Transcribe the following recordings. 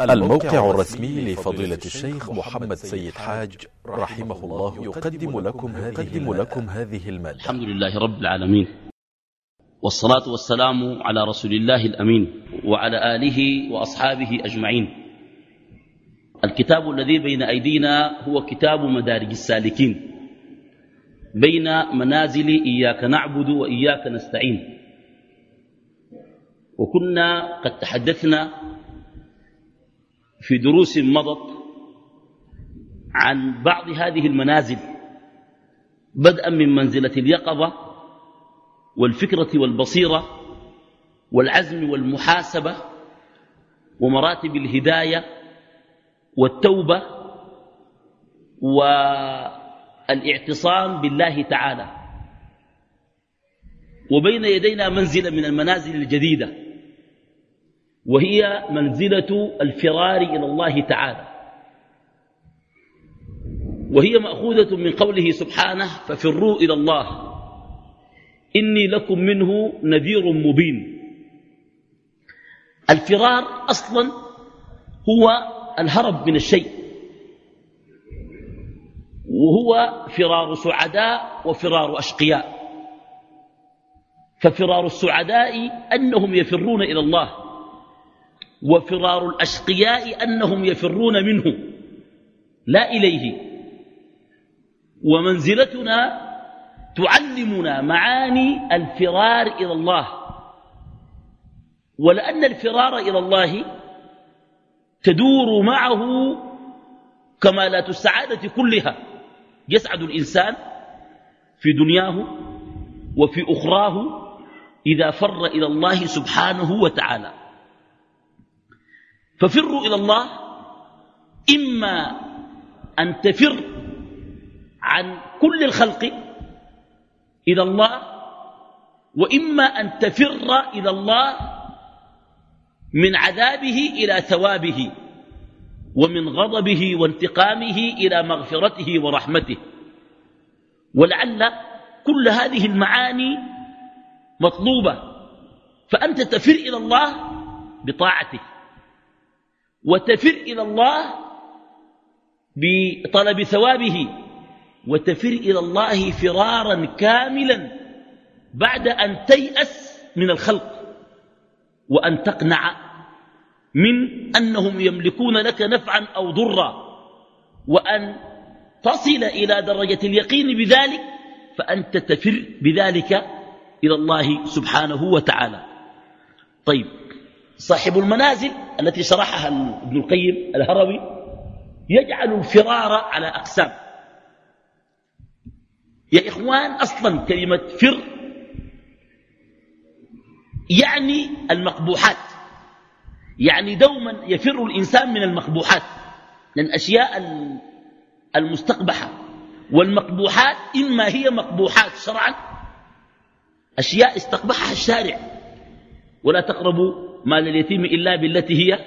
الموقع الرسمي لفضيلة الشيخ محمد سيد حاج رحمه الله يقدم لكم هذه, لكم هذه المادة. الحمد لله رب العالمين. والصلاة والسلام على رسول الله الأمين وعلى آله وأصحابه أجمعين. الكتاب الذي بين أيدينا هو كتاب مدارج السالكين. بين منازل إياك نعبد وإياك نستعين. وكنا قد تحدثنا في دروس مضت عن بعض هذه المنازل بدءا من منزلة اليقظة والفكرة والبصيرة والعزم والمحاسبة ومراتب الهداية والتوبة والإعتصام بالله تعالى. وبين يدينا منزلة من المنازل الجديدة. وهي منزلة الفرار إلى الله تعالى. وهي مأخوذة من قوله سبحانه ففروا إلى الله إني لكم منه نذير مبين. الفرار أصلا هو الهرب من الشيء وهو فرار سعداء وفرار أشقياء. ففرار السعداء أنهم يفرون إلى الله. وفرار الأشقياء أنهم يفرون منه. لا إليه. ومنزلتنا تعلمنا معاني الفرار إلى الله. ولأن الفرار إلى الله تدور معه كمالات السعادة كلها. يسعد الإنسان في دنياه وفي أخراه إذا فر إلى الله سبحانه وتعالى. ففروا إلى الله إما أن تفر عن كل الخلق إلى الله وإما أن تفر إلى الله من عذابه إلى ثوابه ومن غضبه وانتقامه إلى مغفرته ورحمته. ولعل كل هذه المعاني مطلوبة فأنت تفر إلى الله بطاعته. وتفر إلى الله بطلب ثوابه وتفر إلى الله فرارا كاملا بعد أن تيأس من الخلق وأن تقنع من أنهم يملكون لك نفعا أو ضرا وأن تصل إلى درجة اليقين بذلك فأنت تفر بذلك إلى الله سبحانه وتعالى. طيب صاحب المنازل التي شرحها ابن القيم الهروي يجعل الفرار على أقسام. يا إخوان أصلا كلمة فر يعني المقبوحات. يعني دوما يفر الإنسان من المقبوحات لأن أشياء المستقبحة. والمقبوحات إما هي مقبوحات شرعا أشياء استقبحها الشارع. ولا تقربوا مال اليتيم إلا بالتي هي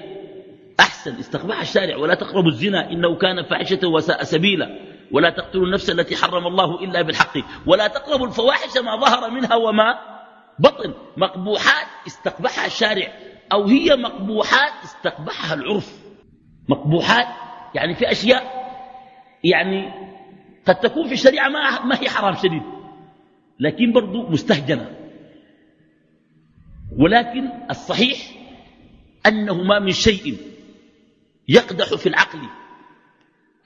أحسن. استقبح الشارع ولا تقربوا الزنا إنه كان فاحشة وساء سبيلا. ولا تقتلوا النفس التي حرم الله إلا بالحق. ولا تقربوا الفواحش ما ظهر منها وما بطن. مقبوحات استقبحها الشارع أو هي مقبوحات استقبحها العرف. مقبوحات يعني في أشياء يعني قد تكون في الشريعة ما, ما هي حرام شديد لكن برضو مستهجنة. ولكن الصحيح أنه ما من شيء يقدح في العقل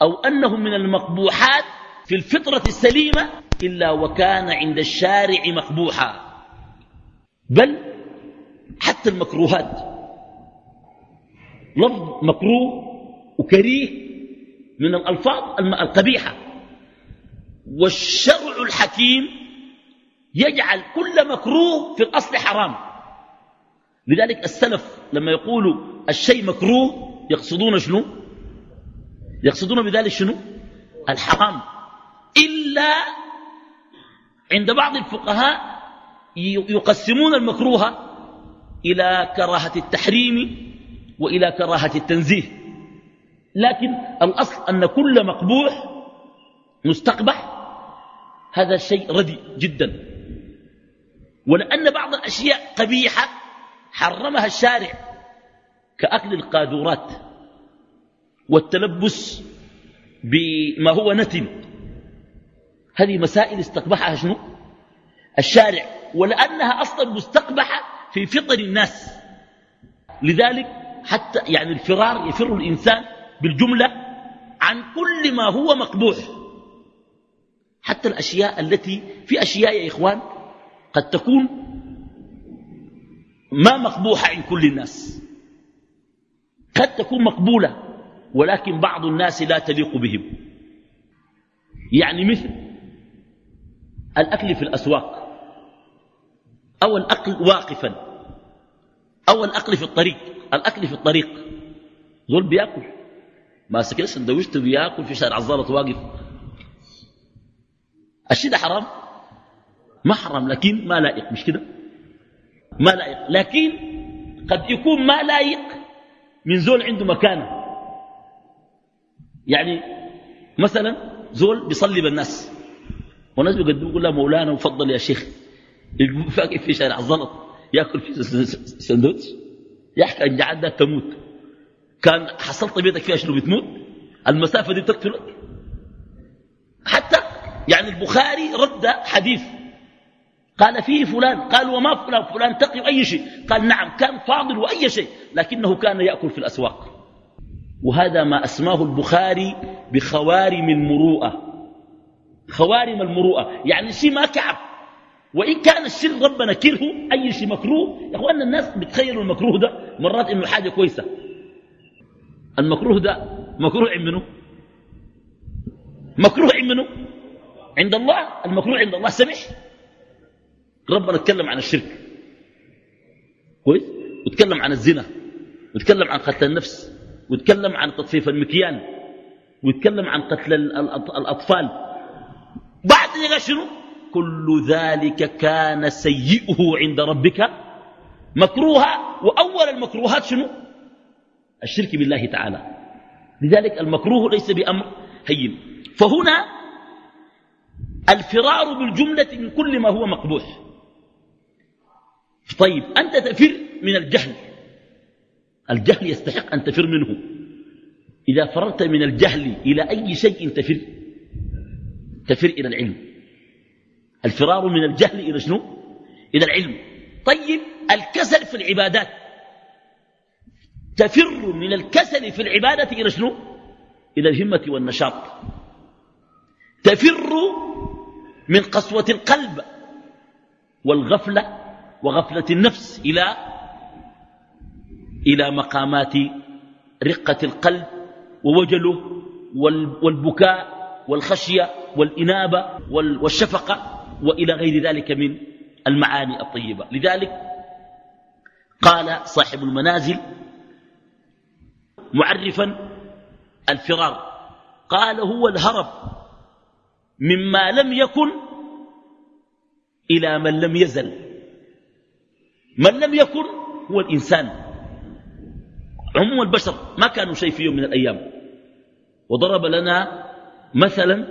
أو أنه من المقبوحات في الفطرة السليمة إلا وكان عند الشارع مقبوحا. بل حتى المكروهات. لفظ مكروه وكريه من الألفاظ القبيحة. والشرع الحكيم يجعل كل مكروه في الأصل حرام. لذلك السلف لما يقولوا الشيء مكروه يقصدون شنو؟ يقصدون بذلك شنو؟ الحرام. إلا عند بعض الفقهاء يقسمون المكروه إلى كراهة التحريم وإلى كراهة التنزيه. لكن الأصل أن كل مقبوح مستقبح هذا الشيء ردي جدا. ولأن بعض الأشياء قبيحة حرمها الشارع كأكل القاذورات والتلبس بما هو نتن. هذه مسائل استقبحها شنو؟ الشارع ولأنها أصلا مستقبحة في فطر الناس. لذلك حتى يعني الفرار يفر الإنسان بالجملة عن كل ما هو مقبوح. حتى الأشياء التي في أشياء يا إخوان قد تكون ما مقبوحة عند كل الناس. قد تكون مقبولة ولكن بعض الناس لا تليق بهم. يعني مثل الأكل في الأسواق أو الأكل واقفا أو الأكل في الطريق الأكل في الطريق. زول بيأكل ماسك السندويشته بياكل في شارع الزلط واقف. الشيء ده حرام؟ ما حرام لكن ما لائق مش كده؟ ما لائق. لكن قد يكون ما لائق من زول عنده مكانه. يعني مثلا زول بيصلي بالناس. والناس بيقدموا يقول له مولانا وفضل يا شيخ. فاقف في شارع الزلط ياكل في سندوتش. يحكي ان جعل تموت. كان حصلت بيتك فيها شنو بتموت؟ المسافة دي تقتلك حتى يعني البخاري رد حديث. قال فيه فلان قال وما فلان فلان تقي أي شيء. قال نعم كان فاضل وأي شيء لكنه كان يأكل في الأسواق. وهذا ما أسماه البخاري بخوارم المروءة. خوارم المروءة يعني شيء ما كعب. وإن كان الشر ربنا كره أي شيء مكروه. يا أخوانا الناس بتخيلوا المكروه ده مرات إنه حاجة كويسة. المكروه ده مكروه عند منه مكروه عند منه عند الله. المكروه عند الله. سمح ربنا اتكلم عن الشرك. كويس؟ وتكلم عن الزنا وتكلم عن قتل النفس وتكلم عن تطفيف المكيال ويتكلم عن قتل الأطفال. بعد ذلك شنو؟ كل ذلك كان سيئه عند ربك مكروها. وأول المكروهات شنو؟ الشرك بالله تعالى. لذلك المكروه ليس بأمر هين. فهنا الفرار بالجملة من كل ما هو مقبوح. طيب أنت تفر من الجهل. الجهل يستحق أن تفر منه. إذا فررت من الجهل إلى أي شيء تفر. تفر إلى العلم. الفرار من الجهل إلى شنو؟ إلى العلم. طيب الكسل في العبادات. تفر من الكسل في العبادة إلى شنو؟ إلى الهمة والنشاط. تفر من قسوة القلب والغفلة وغفلة النفس إلى إلى مقامات رقة القلب ووجله والبكاء والخشية والإنابة والشفقة وإلى غير ذلك من المعاني الطيبة. لذلك قال صاحب المنازل معرفا الفرار قال هو الهرب مما لم يكن إلى من لم يزل. من لم يكن هو الإنسان. عموم البشر ما كانوا شيء في يوم من الأيام. وضرب لنا مثلا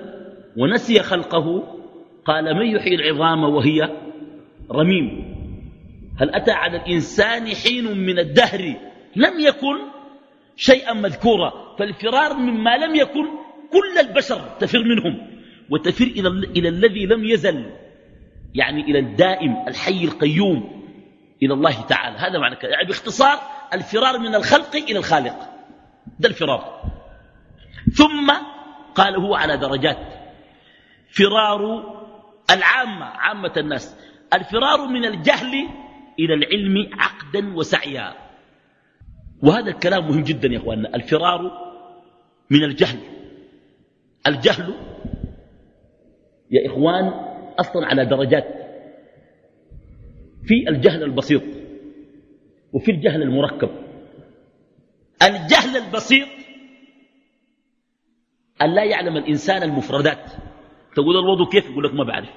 ونسي خلقه قال من يحيي العظام وهي رميم؟ هل أتى على الإنسان حين من الدهر لم يكن شيئا مذكورا؟ فالفرار مما لم يكن كل البشر تفر منهم وتفر إلى, إلى الذي لم يزل يعني إلى الدائم الحي القيوم. إلى الله تعالى. هذا معنى كده يعني باختصار الفرار من الخلق إلى الخالق. ده الفرار. ثم قال هو على درجات. فرار العامة عامة الناس. الفرار من الجهل إلى العلم عقدا وسعيا. وهذا الكلام مهم جدا يا أخواننا. الفرار من الجهل. الجهل يا إخوان أصلا على درجات. في الجهل البسيط وفي الجهل المركب. الجهل البسيط أن لا يعلم الإنسان المفردات. تقول الوضوء كيف؟ يقول لك ما بعرف.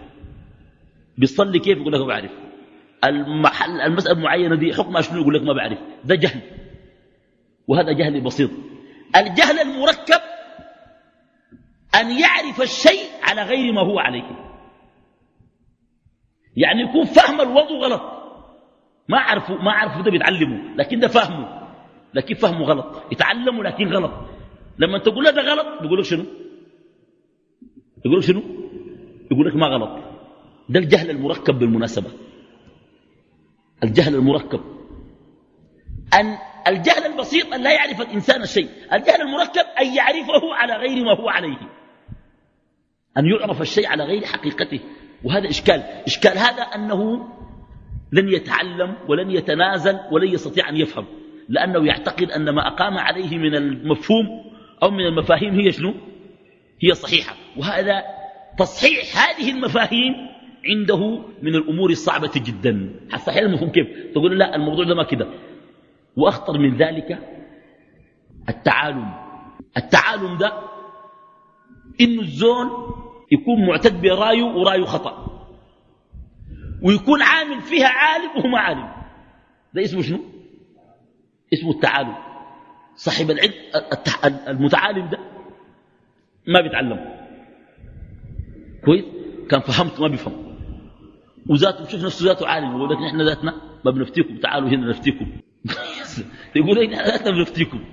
بيصلي كيف؟ يقول لك ما بعرف. المحل المسألة المعينة دي حكمها شنو؟ يقول لك ما بعرف. ده جهل. وهذا جهل بسيط. الجهل المركب أن يعرف الشيء على غير ما هو عليه. يعني يكون فهم الوضوء غلط. ما عرفوا ما عرفوا ده بيتعلموا لكن ده فهمه لكن فهمه غلط. يتعلموا لكن غلط. لما تقول له ده غلط بيقول لك شنو؟ يقول لك شنو؟ يقول لك ما غلط. ده الجهل المركب بالمناسبة. الجهل المركب. أن الجهل البسيط أن لا يعرف الإنسان الشيء الجهل المركب أن يعرفه على غير ما هو عليه. أن يعرف الشيء على غير حقيقته. وهذا إشكال. إشكال هذا أنه لن يتعلم ولن يتنازل ولن يستطيع أن يفهم لأنه يعتقد أن ما أقام عليه من المفهوم أو من المفاهيم هي شنو؟ هي صحيحة. وهذا تصحيح هذه المفاهيم عنده من الأمور الصعبة جدا. حتصحيح المفهوم كيف؟ تقول لا الموضوع ده ما كده. وأخطر من ذلك التعالم. التعالم ده إنه الزون يكون معتد برأيه ورأيه خطأ. ويكون عامل فيها عالم وهو ما عالم. ده اسمه شنو؟ اسمه التعالم. صاحب العلم المتعالم ده ما بيتعلم. كويس؟ كان فهمت ما بيفهم. وذاته بشوف نفسه ذاته عالم. يقول لك نحن ذاتنا ما بنفتيكم. تعالوا هنا نفتيكم. يقول لك نحن ذاتنا بنفتيكم.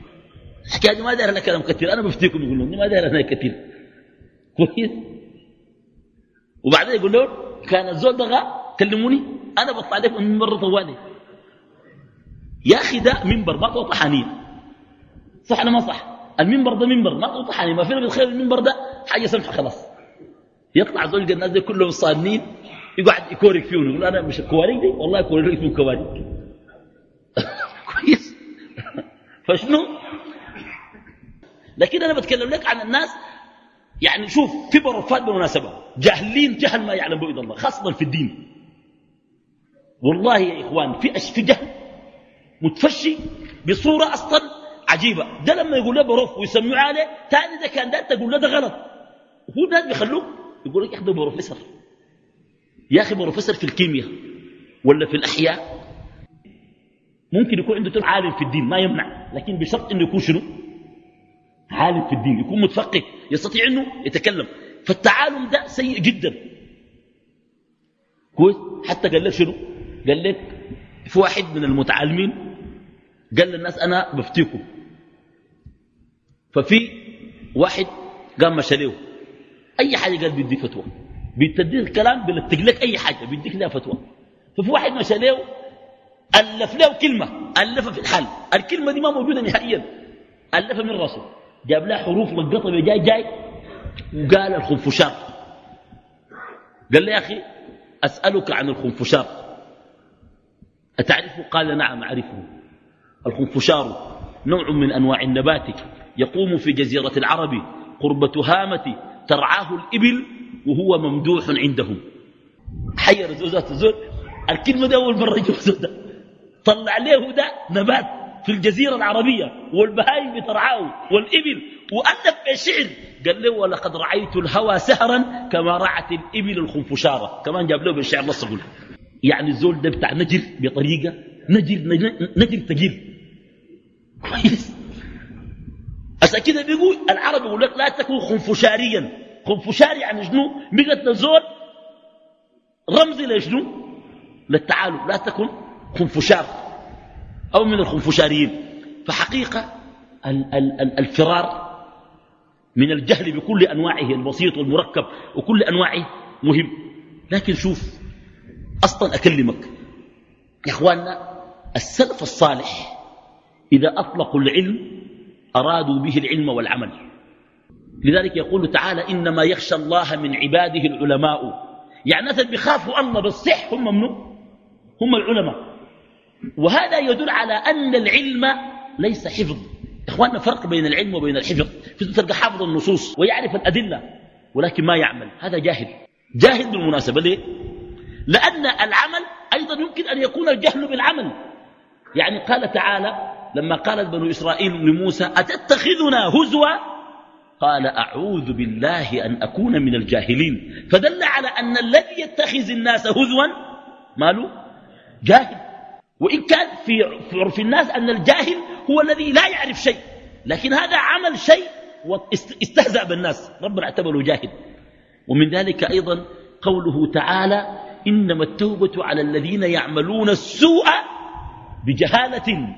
الحكاية ما داير لك كلام كثير. أنا بفتيكم يقول لهم ما داير أنا كثير. كويس؟ وبعدين يقول له كان الزول ده كلموني أنا بطلع لكم من مرة طوالي. يا أخي ده منبر ما توطى حنين. صح ولا ما صح؟ المنبر ده منبر ما توطى حنين. ما فينا بتخيل المنبر ده؟ حاجة سمحة خلاص. يطلع زول الناس دي كلهم صانين يقعد يكورك فيهم يقول أنا مش الكواريك دي؟ والله كوريك فيهم كواريك. كويس. فشنو؟ لكن أنا بتكلم لك عن الناس يعني شوف في برفات بالمناسبة. جاهلين جهل ما يعلم به الا الله خاصة في الدين. والله يا إخوان في في جهل متفشي بصورة أصلا عجيبة. ده لما يقول له بروف ويسمعوا عليه تاني ده كان ده تقول له ده غلط. هو الناس بيخلوه؟ يقول لك يا أخي بروفيسور. يا أخي بروفيسور في الكيمياء ولا في الأحياء ممكن يكون عنده عالم في الدين ما يمنع. لكن بشرط إنه يكون شنو؟ عالم في الدين يكون متفقه يستطيع إنه يتكلم. فالتعالم ده سيء جدا. كويس؟ حتى قال لك شنو؟ قال لك في واحد من المتعلمين قال للناس أنا بفتيكم. ففي واحد قام مشى له أي حاجة قال بيديك فتوى. بيتديك الكلام بيلتق لك أي حاجة بيديك لها فتوى. ففي واحد مشى له ألف له كلمة ألفها في الحال الكلمة دي ما موجودة نهائيا. ألفها من راسه جاب لها حروف لقطة جاي جاي وقال الخنفشار قال لي يا أخي أسألك عن الخنفشار أتعرفه؟ قال نعم أعرفه. الخنفشار نوع من أنواع النبات يقوم في جزيرة العرب قرب تهامة ترعاه الإبل وهو ممدوح عندهم. حير زوزات الزول الكلمة ده أول مرة يجوز طلع له ده نبات. في الجزيرة العربية والبهايم بترعاه والإبل وألف بشعر قال له ولقد رعيت الهوى سهرا كما رعت الإبل الخنفشارة. كمان جاب له بالشعر نص يعني الزول ده بتاع نجر بطريقة نجر نجر ثقيل. كويس. عشان كده بيقول العرب يقول لك لا تكون خنفشاريا. خنفشاري يعني شنو؟ بقت الزول رمزي لشنو؟ للتعالم. لا تكن خنفشار. أو من الخنفشاريين. فحقيقة الفرار من الجهل بكل أنواعه البسيط والمركب وكل أنواعه مهم. لكن شوف أصلا أكلمك يا إخواننا السلف الصالح إذا أطلقوا العلم أرادوا به العلم والعمل. لذلك يقول تعالى إنما يخشى الله من عباده العلماء. يعني ناس بيخافوا الله بالصح هم منه هم العلماء. وهذا يدل على أن العلم ليس حفظ. إخواننا فرق بين العلم وبين الحفظ. في تلقى حافظ النصوص ويعرف الأدلة ولكن ما يعمل. هذا جاهل. جاهل بالمناسبة. ليه؟ لأن العمل أيضا يمكن أن يكون الجهل بالعمل. يعني قال تعالى لما قالت بنو إسرائيل لموسى أتتخذنا هزوا؟ قال أعوذ بالله أن أكون من الجاهلين. فدل على أن الذي يتخذ الناس هزوا. ماله؟ جاهل. وإن كان في عرف الناس أن الجاهل هو الذي لا يعرف شيء لكن هذا عمل شيء واستهزأ بالناس. ربنا اعتبره جاهل. ومن ذلك أيضا قوله تعالى إنما التوبة على الذين يعملون السوء بجهالة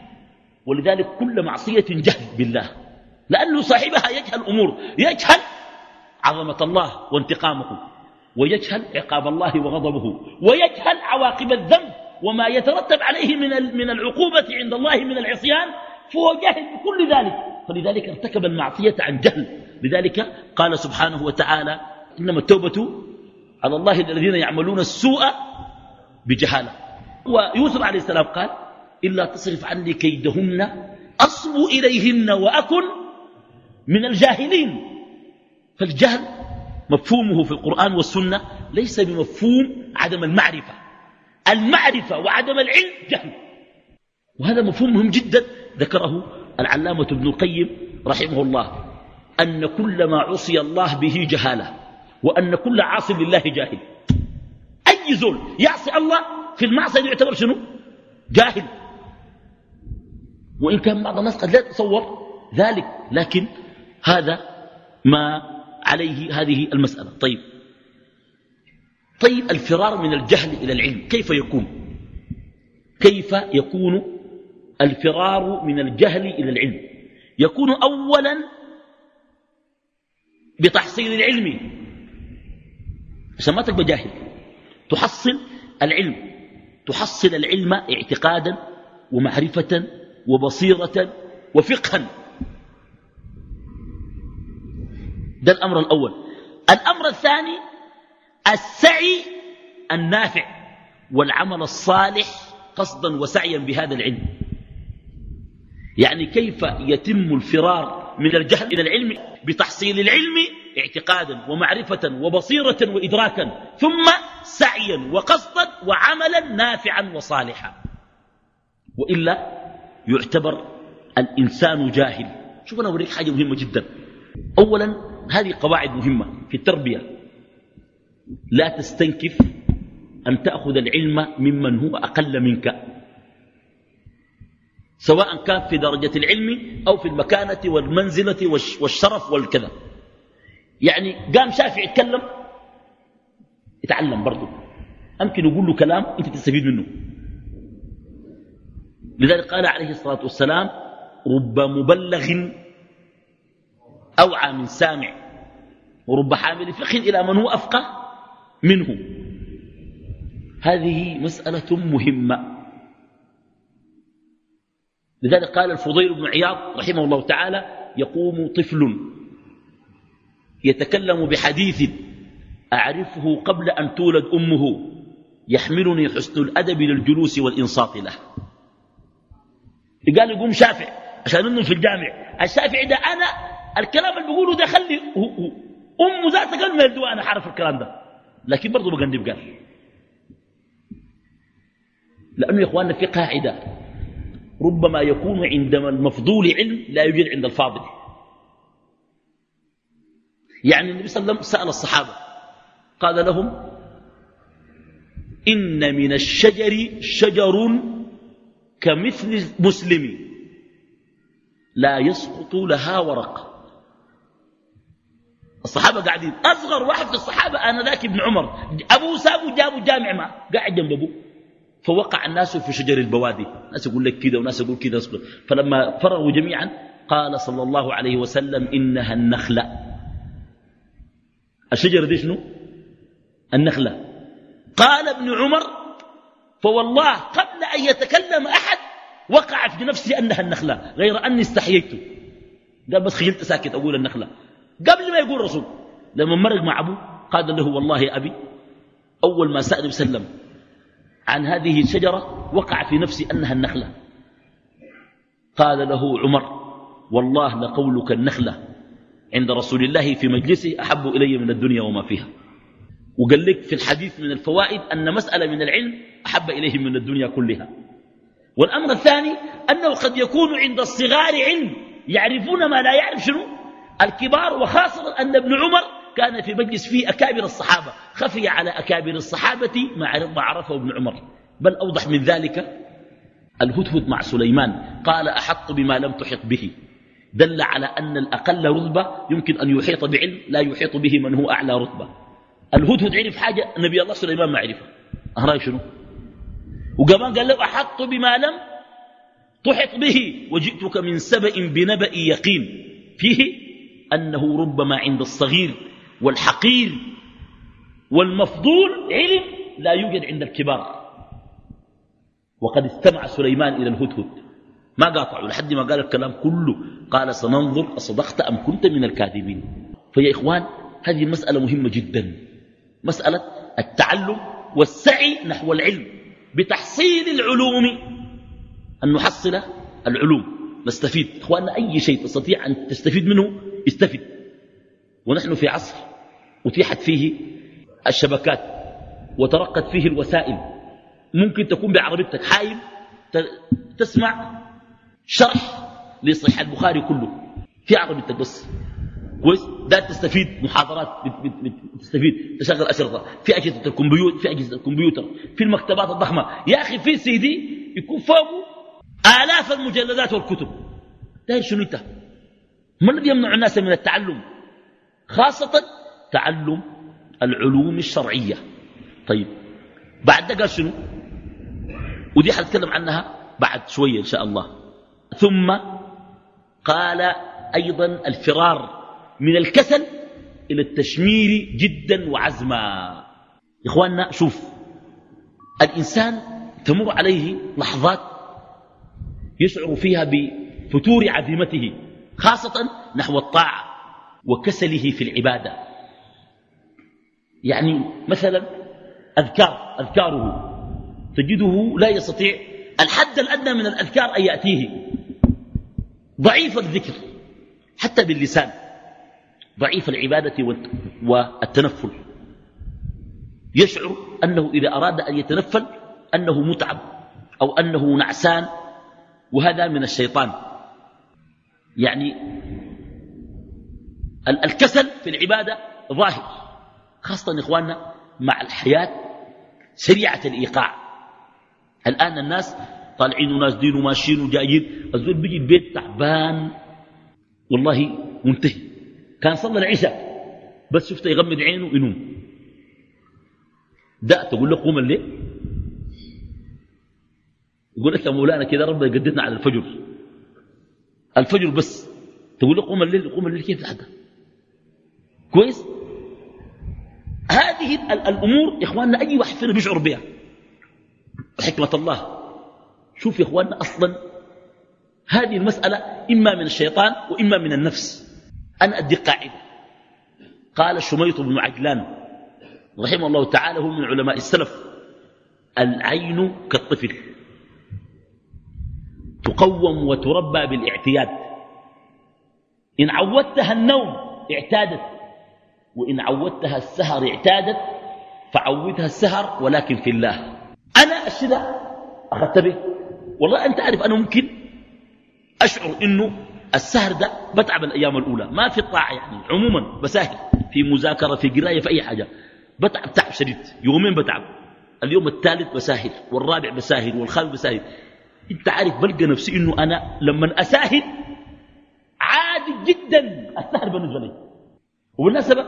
ولذلك كل معصية جهل بالله. لأنه صاحبها يجهل أمور يجهل عظمة الله وانتقامه ويجهل عقاب الله وغضبه ويجهل عواقب الذنب. وما يترتب عليه من من العقوبة عند الله من العصيان فهو جاهل بكل ذلك. فلذلك ارتكب المعصية عن جهل. لذلك قال سبحانه وتعالى إنما التوبة على الله الذين يعملون السوء بجهالة. ويوسف عليه السلام قال إلا تصرف عني كيدهن أصب إليهن وأكن من الجاهلين. فالجهل مفهومه في القرآن والسنة ليس بمفهوم عدم المعرفة. المعرفة وعدم العلم جهل. وهذا مفهوم مهم جدا ذكره العلامة ابن القيم رحمه الله أن كل ما عصي الله به جهالة وأن كل عاص لله جاهل. أي زول يعصي الله في المعصية يعتبر شنو؟ جاهل. وإن كان بعض الناس قد لا يتصور ذلك لكن هذا ما عليه هذه المسألة. طيب. طيب الفرار من الجهل إلى العلم. كيف يكون؟ كيف يكون الفرار من الجهل إلى العلم؟ يكون أولا بتحصيل العلم. عشان ما تبقى جاهل تحصل العلم. تحصل العلم اعتقادا ومعرفة وبصيرة وفقها. ده الأمر الأول. الأمر الثاني السعي النافع والعمل الصالح قصدا وسعيا بهذا العلم. يعني كيف يتم الفرار من الجهل إلى العلم؟ بتحصيل العلم اعتقادا ومعرفة وبصيرة وإدراكا ثم سعيا وقصدا وعملا نافعا وصالحا. وإلا يعتبر الإنسان جاهل. شوف أنا أوريك حاجة مهمة جدا. أولا هذه قواعد مهمة في التربية. لا تستنكف أن تأخذ العلم ممن هو أقل منك. سواء كان في درجة العلم أو في المكانة والمنزلة والشرف والكذا. يعني قام شافعي يتكلم يتعلم برضه أمكن يقول له كلام أنت تستفيد منه. لذلك قال عليه الصلاة والسلام رب مبلغ أوعى من سامع ورب حامل فقه إلى من هو أفقه. منه. هذه مسألة مهمة. لذلك قال الفضيل بن عياض رحمه الله تعالى يقوم طفل يتكلم بحديث أعرفه قبل أن تولد أمه يحملني حسن الأدب للجلوس والإنصات له. قال يقوم شافع عشان إنه في الجامع. الشافعي ده أنا الكلام اللي بيقوله ده خلي أمه ذاتها قال ما يلدوا أنا حارف الكلام ده. لكن برضه بقندب قال لأنه يا إخواننا في قاعدة. ربما يكون عندما المفضول علم لا يوجد عند الفاضل. يعني النبي صلى الله عليه وسلم سأل الصحابة. قال لهم إن من الشجر شجر كمثل مسلم لا يسقط لها ورق. الصحابة قاعدين. أصغر واحد في الصحابة أنا ذاك ابن عمر. أبوه سابه جابوا جامع ما. قاعد جنب أبوه. فوقع الناس في شجر البوادي. ناس يقول لك كذا وناس يقول كذا. فلما فرغوا جميعا قال صلى الله عليه وسلم إنها النخلة. الشجرة دي شنو؟ النخلة. قال ابن عمر فوالله قبل أن يتكلم أحد وقع في نفسي أنها النخلة. غير أني استحييت. قال بس خجلت ساكت أقول النخلة. قبل ما يقول الرسول. لما مرق مع أبوه قال له والله يا أبي أول ما سأل وسلم عن هذه الشجرة وقع في نفسي أنها النخلة. قال له عمر والله لقولك النخلة. عند رسول الله في مجلسه أحب إلي من الدنيا وما فيها. وقال لك في الحديث من الفوائد أن مسألة من العلم أحب إليهم من الدنيا كلها. والأمر الثاني أنه قد يكون عند الصغار علم يعرفون ما لا يعرف شنو؟ الكبار وخاصة أن ابن عمر كان في مجلس فيه أكابر الصحابة. خفي على أكابر الصحابة ما عرفه ابن عمر. بل أوضح من ذلك الهدهد مع سليمان. قال أحط بما لم تحط به. دل على أن الأقل رتبة يمكن أن يحيط بعلم لا يحيط به من هو أعلى رتبة. الهدهد عرف حاجة نبي الله سليمان ما عرفها. أهراي شنو؟ وكمان قال له أحط بما لم تحط به. وجئتك من سبأ بنبأ يقين. فيه أنه ربما عند الصغير والحقير والمفضول علم لا يوجد عند الكبار. وقد استمع سليمان إلى الهدهد. ما قاطعوا لحد ما قال الكلام كله. قال سننظر أصدقت أم كنت من الكاذبين؟ فيا إخوان هذه مسألة مهمة جدا. مسألة التعلم والسعي نحو العلم بتحصيل العلوم. أن نحصل العلوم. نستفيد. إخواننا أي شيء تستطيع أن تستفيد منه استفد. ونحن في عصر أتيحت فيه الشبكات وترقت فيه الوسائل. ممكن تكون بعربيتك حايم تسمع شرح لصحيح البخاري كله في عربيتك بس. كويس؟ ده تستفيد محاضرات تستفيد تشغل أشرطة في أجهزة الكمبيوتر في أجهزة الكمبيوتر في المكتبات الضخمة. يا أخي في سي دي يكون فوقه آلاف المجلدات والكتب. ده شنو أنت؟ ما الذي يمنع الناس من التعلم؟ خاصة تعلم العلوم الشرعية. طيب بعد قال شنو؟ ودي حنتكلم عنها بعد شوية إن شاء الله. ثم قال أيضا الفرار من الكسل إلى التشمير جدا وعزما. إخواننا شوف الإنسان تمر عليه لحظات يشعر فيها بفتور عزيمته. خاصة نحو الطاعة وكسله في العبادة. يعني مثلا أذكار أذكاره تجده لا يستطيع الحد الأدنى من الأذكار أن يأتيه. ضعيف الذكر حتى باللسان. ضعيف العبادة والتنفل. يشعر أنه إذا أراد أن يتنفل أنه متعب أو أنه نعسان وهذا من الشيطان. يعني الكسل في العبادة ظاهر خاصة إخواننا مع الحياة سريعة الإيقاع. الآن الناس طالعين وناس دين وماشيين وجايين الزول بيجي البيت تعبان. والله منتهي. كان صلى العشاء بس شفته يغمض عينه ينوم ده تقول له قوم الليل. يقول لك يا مولانا كده ربنا يقدرنا على الفجر. الفجر بس. تقول له قوم الليل قوم الليل كيف لحد كويس؟ هذه الأمور يا إخواننا أي واحد فينا بيشعر بها. حكمة الله. شوف يا إخواننا أصلا هذه المسألة إما من الشيطان وإما من النفس. أنا أدي قاعدة. قال الشميط بن عجلان رحمه الله تعالى هو من علماء السلف. العين كالطفل. تقوم وتربى بالاعتياد. إن عودتها النوم اعتادت وإن عودتها السهر اعتادت فعودها السهر ولكن في الله. أنا الشدة أخذت به. والله أنت عارف أنا ممكن أشعر إنه السهر ده بتعب الأيام الأولى. ما في طاعة يعني عموما بساهل. في مذاكرة في قراية في أي حاجة. بتعب تعب شديد. يومين بتعب. اليوم الثالث بساهل والرابع بساهل والخامس بساهل. انت عارف بلقى نفسي انه أنا لما اساهل عادي جدا. السهر بالنسبة لي. وبالمناسبة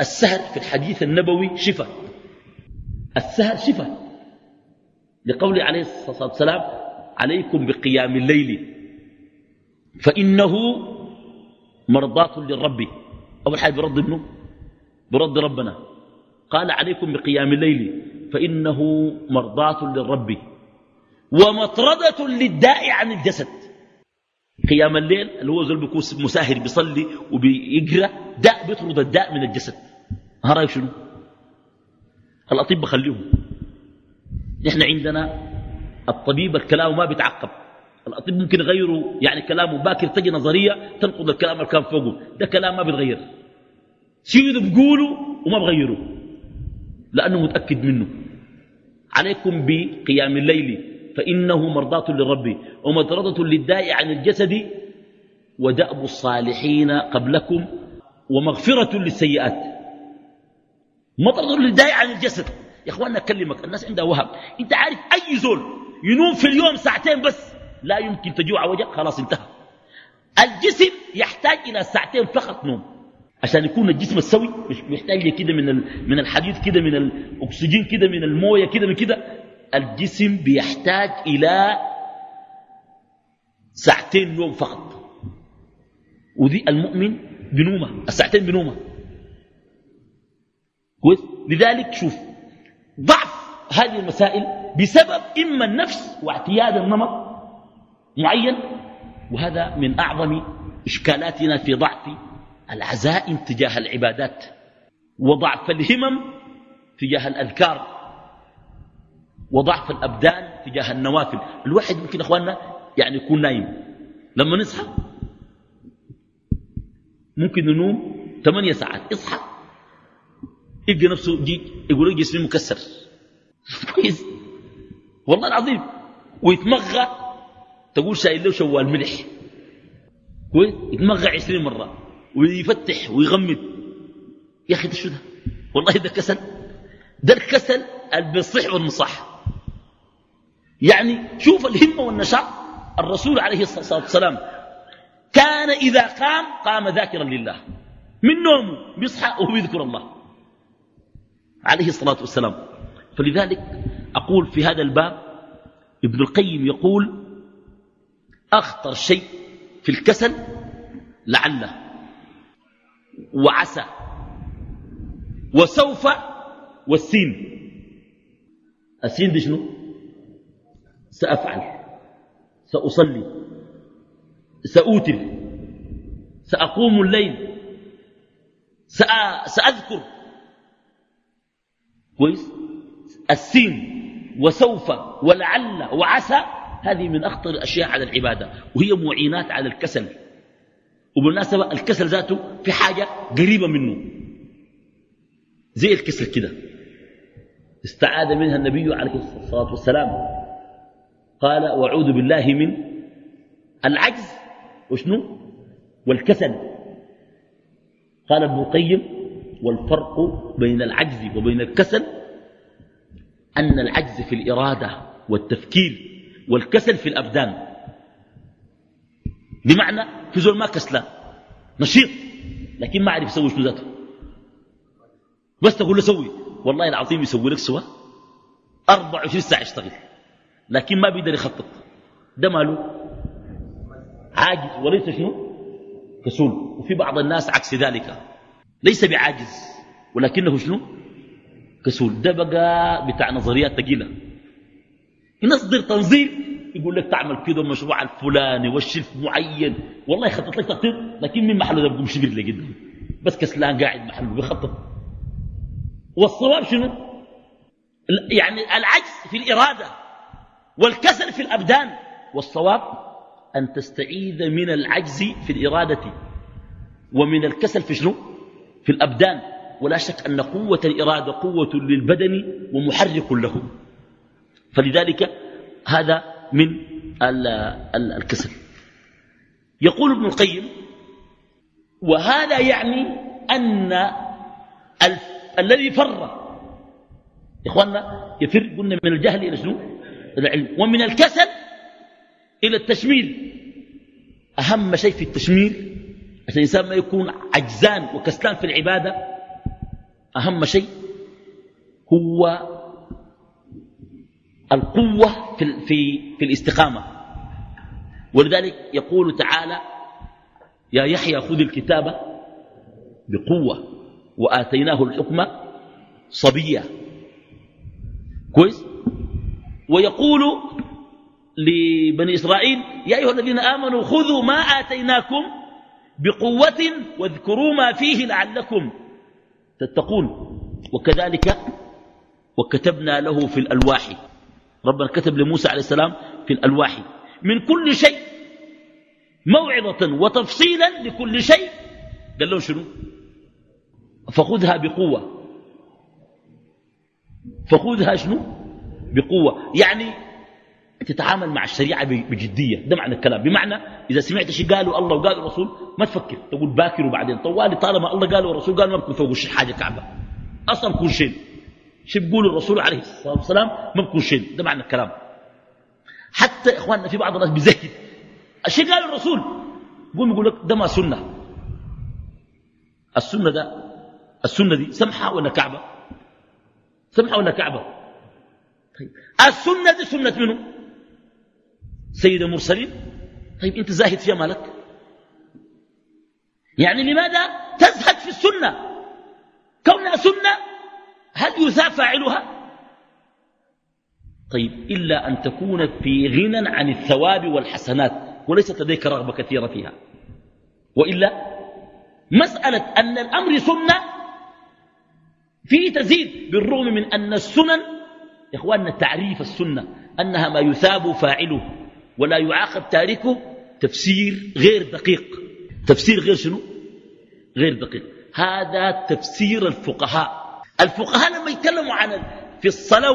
السهر في الحديث النبوي شفاء السهر شفاء لقول عليه الصلاة والسلام عليكم بقيام الليل فإنه مرضاة للرب. أول حاجة برد ابنه برد ربنا. قال عليكم بقيام الليل فإنه مرضاة للرب. ومطردة للداء عن الجسد. قيام الليل اللي هو زول بيكون مساهر بيصلي وبيقرأ داء بيطرد الداء من الجسد. ها رأيك شنو؟ الاطباء خليهم نحن عندنا الطبيب الكلام ما بيتعقب. الاطباء ممكن يغيروا يعني كلامه باكر تجي نظرية تنقض الكلام اللي كان فوقه. ده كلام ما بيتغير. شيء بيقولوا وما بغيروا لأنه متأكد منه. عليكم بقيام الليل. فإنه مرضاة للرب ومطردة للداء عن الجسد ودأب الصالحين قبلكم ومغفرة للسيئات. مطردة للداء عن الجسد. يا اخواننا أكلمك الناس عندها وهم. أنت عارف أي زول ينوم في اليوم ساعتين بس لا يمكن تجوع وجه خلاص انتهى. الجسم يحتاج إلى ساعتين فقط نوم عشان يكون الجسم السوي. مش محتاج كده من من الحديد كده من الأكسجين كده من الموية كده من كده. الجسم بيحتاج إلى ساعتين نوم فقط. وذي المؤمن بنومة الساعتين بنومة. كويس؟ لذلك شوف ضعف هذه المسائل بسبب إما النفس واعتياد النمط معين وهذا من أعظم إشكالاتنا في ضعف العزائم تجاه العبادات وضعف الهمم تجاه الأذكار. وضعف الأبدان تجاه النوافل. الواحد ممكن أخواننا يعني يكون نايم. لما نصحى ممكن ننوم ثمانية ساعات. اصحى يلقى نفسه جي يقول جسمي مكسر كويس. والله العظيم. ويتمغى تقول شايل له شوال ملح. كويس. يتمغى عشرين مرة. ويفتح ويغمد يا أخي ده شو ده؟ والله ده كسل ده الكسل اللي بيصح والمصح. يعني شوف الهمة والنشاط. الرسول عليه الصلاة والسلام كان إذا قام قام ذاكرا لله. من نومه بيصحى وهو يذكر الله. عليه الصلاة والسلام. فلذلك أقول في هذا الباب ابن القيم يقول أخطر شيء في الكسل لعله. وعسى. وسوف والسين. السين دي شنو؟ سأفعل سأصلي سأوتر سأقوم الليل سأذكر. كويس؟ السين وسوف ولعل وعسى هذه من أخطر الأشياء على العبادة وهي معينات على الكسل. وبالمناسبة الكسل ذاته في حاجة قريبة منه. زي الكسل كده. استعاذ منها النبي عليه الصلاة والسلام. قال وأعوذ بالله من العجز وشنو؟ والكسل. قال ابن القيم والفرق بين العجز وبين الكسل أن العجز في الإرادة والتفكير والكسل في الأبدان. بمعنى في زول ما كسلان نشيط لكن ما عرف يسوي شنو ذاته. بس تقول له سوي والله العظيم يسوي لك سوا 24 ساعة يشتغل. لكن ما بيقدر يخطط. ده ماله؟ عاجز. وليس شنو؟ كسول. وفي بعض الناس عكس ذلك. ليس بعاجز ولكنه شنو؟ كسول. ده بقى بتاع نظريات ثقيله ينصدر تنظير يقول لك تعمل كده المشروع الفلاني والشرف معين. والله يخطط لك تخطيط لكن من محله ده بيقوم شبر لقدام بس كسلان قاعد محله بيخطط. والصواب شنو؟ يعني العجز في الإرادة. والكسل في الأبدان. والصواب أن تستعيذ من العجز في الإرادة. ومن الكسل في شنو؟ في الأبدان. ولا شك أن قوة الإرادة قوة للبدن ومحرك له. فلذلك هذا من الكسل. يقول ابن القيم وهذا يعني أن الذي فر إخواننا يفر قلنا من الجهل إلى شنو؟ العلم. ومن الكسل إلى التشميل أهم شيء في التشميل عشان الإنسان ما يكون عجزان وكسلان في العبادة أهم شيء هو القوة في, في, في الاستقامة. ولذلك يقول تعالى يا يحيى خذ الكتاب بقوة وآتيناه الحكم صبيا. كويس؟ ويقول لبني إسرائيل يا أيها الذين آمنوا خذوا ما آتيناكم بقوة واذكروا ما فيه لعلكم تتقون. وكذلك وكتبنا له في الألواح. ربنا كتب لموسى عليه السلام في الألواح. من كل شيء موعظة وتفصيلا لكل شيء. قال لهم شنو؟ فخذها بقوة. فخذها شنو؟ بقوة. يعني تتعامل مع الشريعة بجدية. ده معنى الكلام. بمعنى إذا سمعت شيء قالوا الله وقال الرسول ما تفكر. تقول باكر وبعدين. طوالي طالما الله قال والرسول قال ما بكون فوق الشيء حاجة كعبة. أصلا كل شيء. شو بيقول الرسول عليه الصلاة والسلام ما بكون شيء. ده معنى الكلام. حتى إخواننا في بعض الناس بيزهد الشيء قال الرسول. يقوم يقول لك ده ما سنة. السنة ده السنة دي سمحة ولا كعبة؟ سمحة ولا كعبة؟ طيب. السنة دي سنة منه سيد المرسلين. طيب انت زاهد فيها مالك؟ يعني لماذا تزهد في السنة؟ كونها سنة هل يثاب فاعلها؟ طيب إلا أن تكون في غنى عن الثواب والحسنات وليست لديك رغبة كثيرة فيها. وإلا مسألة أن الأمر سنة فيه تزيد بالرغم من أن السنن يا إخواننا تعريف السنة أنها ما يثاب فاعله ولا يعاقب تاركه تفسير غير دقيق. تفسير غير شنو؟ غير دقيق. هذا تفسير الفقهاء. الفقهاء لما يتكلموا عن في الصلاة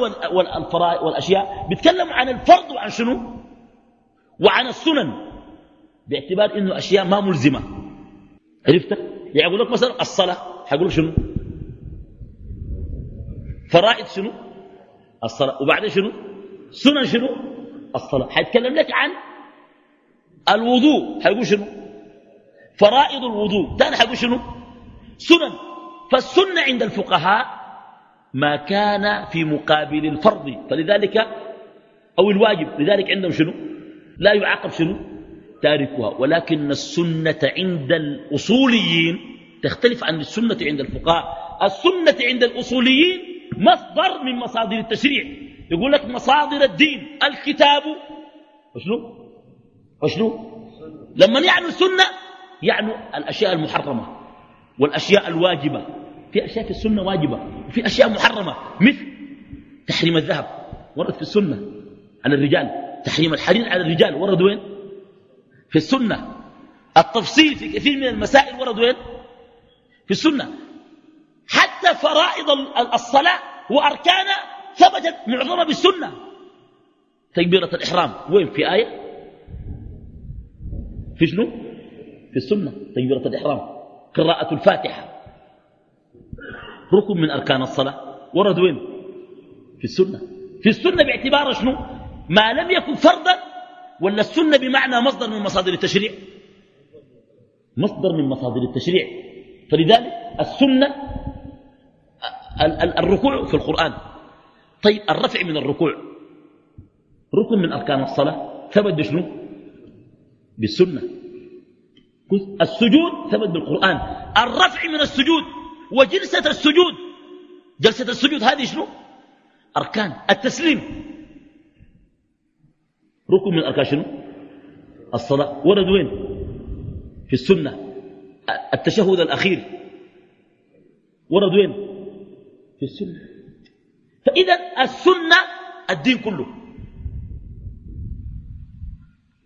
والأشياء بيتكلموا عن الفرض وعن شنو؟ وعن السنن. باعتبار إنه أشياء ما ملزمة. عرفت؟ يعني يقول لك مثلا الصلاة حيقول شنو؟ فرائض شنو؟ الصلاة. وبعدين شنو؟ سنن شنو؟ الصلاة. حيتكلم لك عن الوضوء. حيقول شنو؟ فرائض الوضوء. ثاني حيقول شنو؟ سنن. فالسنة عند الفقهاء ما كان في مقابل الفرض. فلذلك أو الواجب. لذلك عندهم شنو؟ لا يعاقب شنو؟ تاركها. ولكن السنة عند الأصوليين تختلف عن السنة عند الفقهاء. السنة عند الأصوليين مصدر من مصادر التشريع. يقول لك مصادر الدين الكتاب. وشنو؟ وشنو؟ لما يعني السنة يعني الأشياء المحرمة والأشياء الواجبة. في أشياء في السنة واجبة وفي أشياء محرمة مثل تحريم الذهب ورد في السنة على الرجال. تحريم الحرير على الرجال ورد وين؟ في السنة. التفصيل في كثير من المسائل ورد وين؟ في السنة. حتى فرائض الصلاة وأركانها ثبتت معظمها بالسنة. تكبيرة الإحرام. وين؟ في آية؟ في شنو؟ في السنة. تكبيرة الإحرام. قراءة الفاتحة. ركن من أركان الصلاة. ورد وين؟ في السنة. في السنة باعتبار شنو؟ ما لم يكن فرضا ولا السنة بمعنى مصدر من مصادر التشريع؟ مصدر من مصادر التشريع. فلذلك السنة الركوع في القرآن. طيب الرفع من الركوع. ركن من أركان الصلاة. ثبت بشنو؟ بالسنة. السجود ثبت بالقرآن. الرفع من السجود وجلسة السجود. جلسة السجود هذه شنو؟ أركان. التسليم. ركن من أركان شنو؟ الصلاة. ورد وين؟ في السنة. التشهد الأخير. ورد وين؟ في السنة. فإذا السنة الدين كله.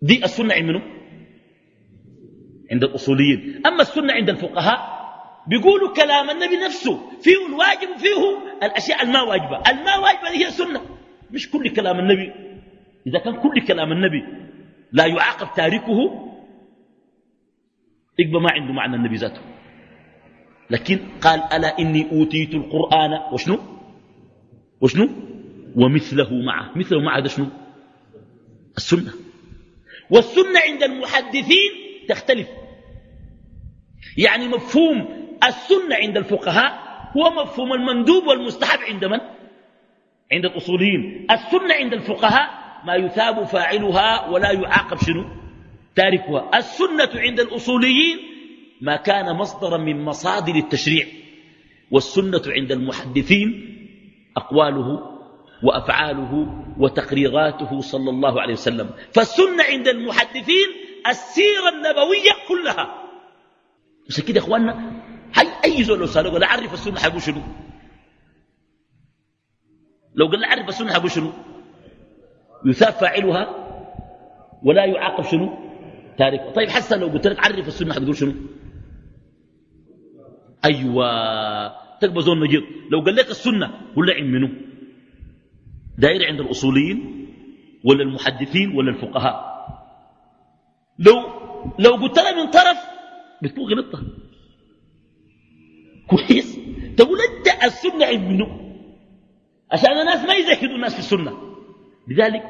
دي السنة عند منه عند الأصوليين. أما السنة عند الفقهاء بيقولوا كلام النبي نفسه فيه الواجب وفيه الأشياء الما واجبة الما واجبة هي السنة. مش كل كلام النبي. إذا كان كل كلام النبي لا يعاقب تاركه يبقى ما عنده معنى النبي ذاته. لكن قال ألا إني أوتيت القرآن وشنو؟ وشنو؟ ومثله معه. مثله معه ده شنو؟ السنة. والسنة عند المحدثين تختلف. يعني مفهوم السنة عند الفقهاء هو مفهوم المندوب والمستحب عند من؟ عند الأصوليين. السنة عند الفقهاء ما يثاب فاعلها ولا يعاقب شنو؟ تاركها. السنة عند الأصوليين ما كان مصدرا من مصادر التشريع. والسنة عند المحدثين أقواله وأفعاله وتقريراته صلى الله عليه وسلم. فالسنة عند المحدثين السيرة النبوية كلها. مش كده يا إخواننا هاي أي زول لو سالوه لا عرف السنة حيقول شنو؟ لو قال لا عرف السنة حيقول شنو؟ يثاب فاعلها ولا يعاقب شنو؟ تاركها طيب حسن لو قلت لك عرف السنة حتقول شنو؟ أيوة. تقبل زول لو قال لك السنة ولا علم منه داير عند الأصوليين ولا المحدثين ولا الفقهاء. لو لو قلت لها من طرف بتكون غلطة كويس؟ تقول أنت السنة علم منه عشان الناس ما يزهدوا الناس في السنة. لذلك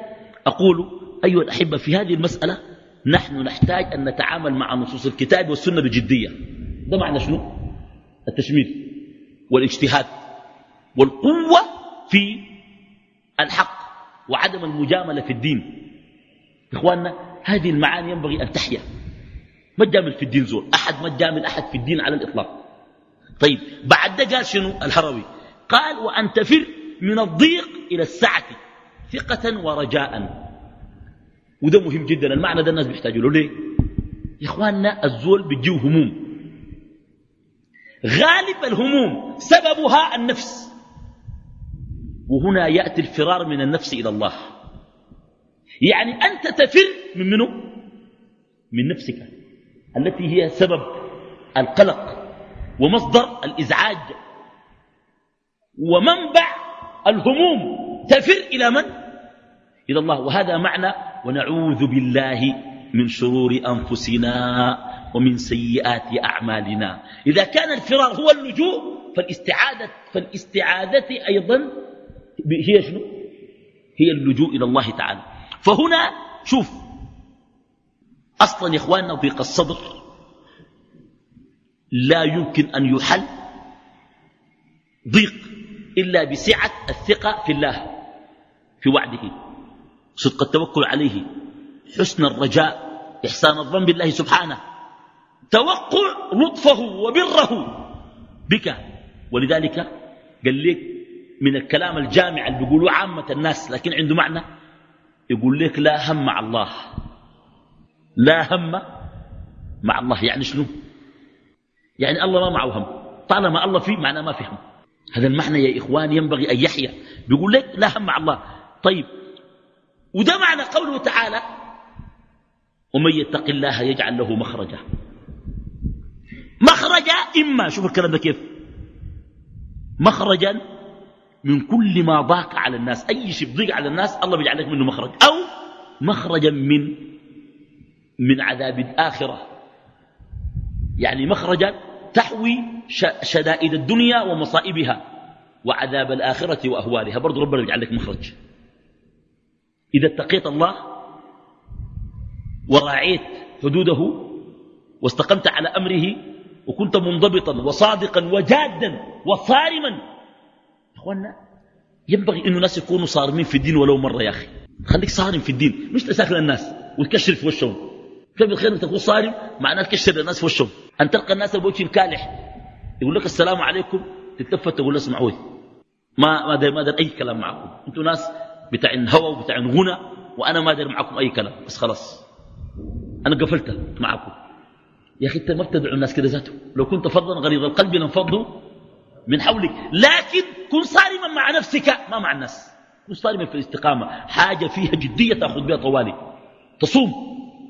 أقول أيها الأحبة في هذه المسألة نحن نحتاج أن نتعامل مع نصوص الكتاب والسنة بجدية. ده معنى شنو؟ التشميل والاجتهاد والقوة في الحق وعدم المجاملة في الدين. إخواننا هذه المعاني ينبغي أن تحيا. ما تجامل في الدين زول أحد ما تجامل أحد في الدين على الإطلاق. طيب بعد ده قال شنو الهروي؟ قال وأن تفر من الضيق إلى السعة ثقة ورجاء. وده مهم جدا المعنى ده الناس بيحتاجوا له ليه؟ يا إخواننا الزول بيجيه هموم. غالب الهموم سببها النفس. وهنا يأتي الفرار من النفس إلى الله. يعني أنت تفر من منه من نفسك. التي هي سبب القلق ومصدر الإزعاج. ومنبع الهموم. تفر إلى من؟ إلى الله. وهذا معنى ونعوذ بالله من شرور أنفسنا ومن سيئات أعمالنا. إذا كان الفرار هو اللجوء فالاستعادة, فالاستعادة أيضا هي شنو؟ هي اللجوء إلى الله تعالى. فهنا شوف أصلا يا إخواننا ضيق الصدر. لا يمكن أن يحل ضيق إلا بسعة الثقة في الله في وعده. صدق التوكل عليه حسن الرجاء إحسان الظن بالله سبحانه. توقع لطفه وبره بك. ولذلك قال لك من الكلام الجامع اللي بيقولوه عامة الناس لكن عنده معنى. يقول لك لا هم مع الله. لا هم مع الله. يعني شنو؟ يعني الله ما معه هم. طالما الله فيه معناه ما في هم. هذا المعنى يا إخوان ينبغي أن يحيى بيقول لك لا هم مع الله. طيب وده معنى قوله تعالى ومن يتق الله يجعل له مخرجا مخرجا إما شوف الكلام ده كيف. مخرجا من كل ما ضاق على الناس أي شيء ضيق على الناس الله بيجعل لك منه مخرج. أو مخرجا من من عذاب الآخرة. يعني مخرجا تحوي شدائد الدنيا ومصائبها وعذاب الآخرة وأهوالها. برضو ربنا يجعل لك مخرج. إذا اتقيت الله وراعيت حدوده واستقمت على أمره وكنت منضبطا وصادقا وجادا وصارما. اخوانا ينبغي إنه الناس يكونوا صارمين في الدين ولو مرة يا أخي. خليك صارم في الدين مش تساكن الناس وتكشر في وشهم. كيف الخير انك تكون صارم؟ معناه تكشر الناس في وشهم. أن تلقى الناس بوجه الكالح يقول لك السلام عليكم تتلفت تقول له اسمعوا. ما ما داير ما داير أي كلام معكم. أنتم ناس بتاع هوى وبتاع غنى وأنا ما داير معكم أي كلام. بس خلاص. أنا قفلت معكم. يا أخي أنت ما بتدعو الناس كده ذاته. لو كنت فظا غليظ القلب لانفضوا من حولك. لكن كن صارما مع نفسك ما مع الناس. كن صارما في الاستقامة. حاجة فيها جدية تأخذ بها طوالي. تصوم.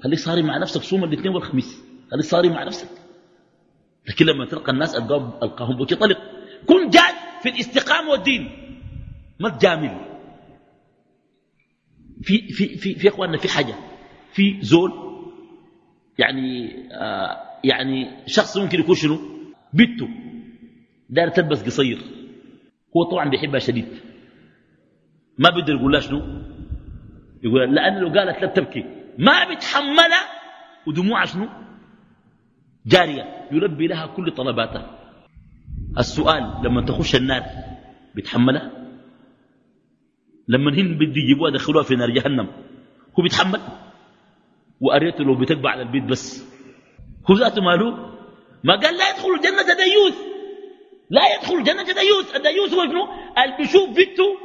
خليك صارم مع نفسك صوم الاثنين والخميس. خليك صارم مع نفسك. لكن لما تلقى الناس ألقاهم, بوكي طلق كن جاد في الاستقامة والدين. ما تجامل في في في في إخواننا في حاجة. في زول يعني آه يعني شخص ممكن يكون شنو؟ بنته داير تلبس قصير. هو طبعا بيحبها شديد. ما بيقدر يقول لها شنو؟ يقول لأن لو قالت لا تبكي ما بتحملها ودموعها شنو؟ جارية. يلبي لها كل طلباتها. السؤال لما تخش النار بتحملها لما هن بدي يجيبوها دخلوها في نار جهنم هو بيتحمل؟ وأريته لو بتقبع على البيت بس. هو ذاته ماله؟ ما قال لا يدخل الجنة ديوث لا يدخل الجنة ديوث الديوث هو ابنه اللي بيشوف بنته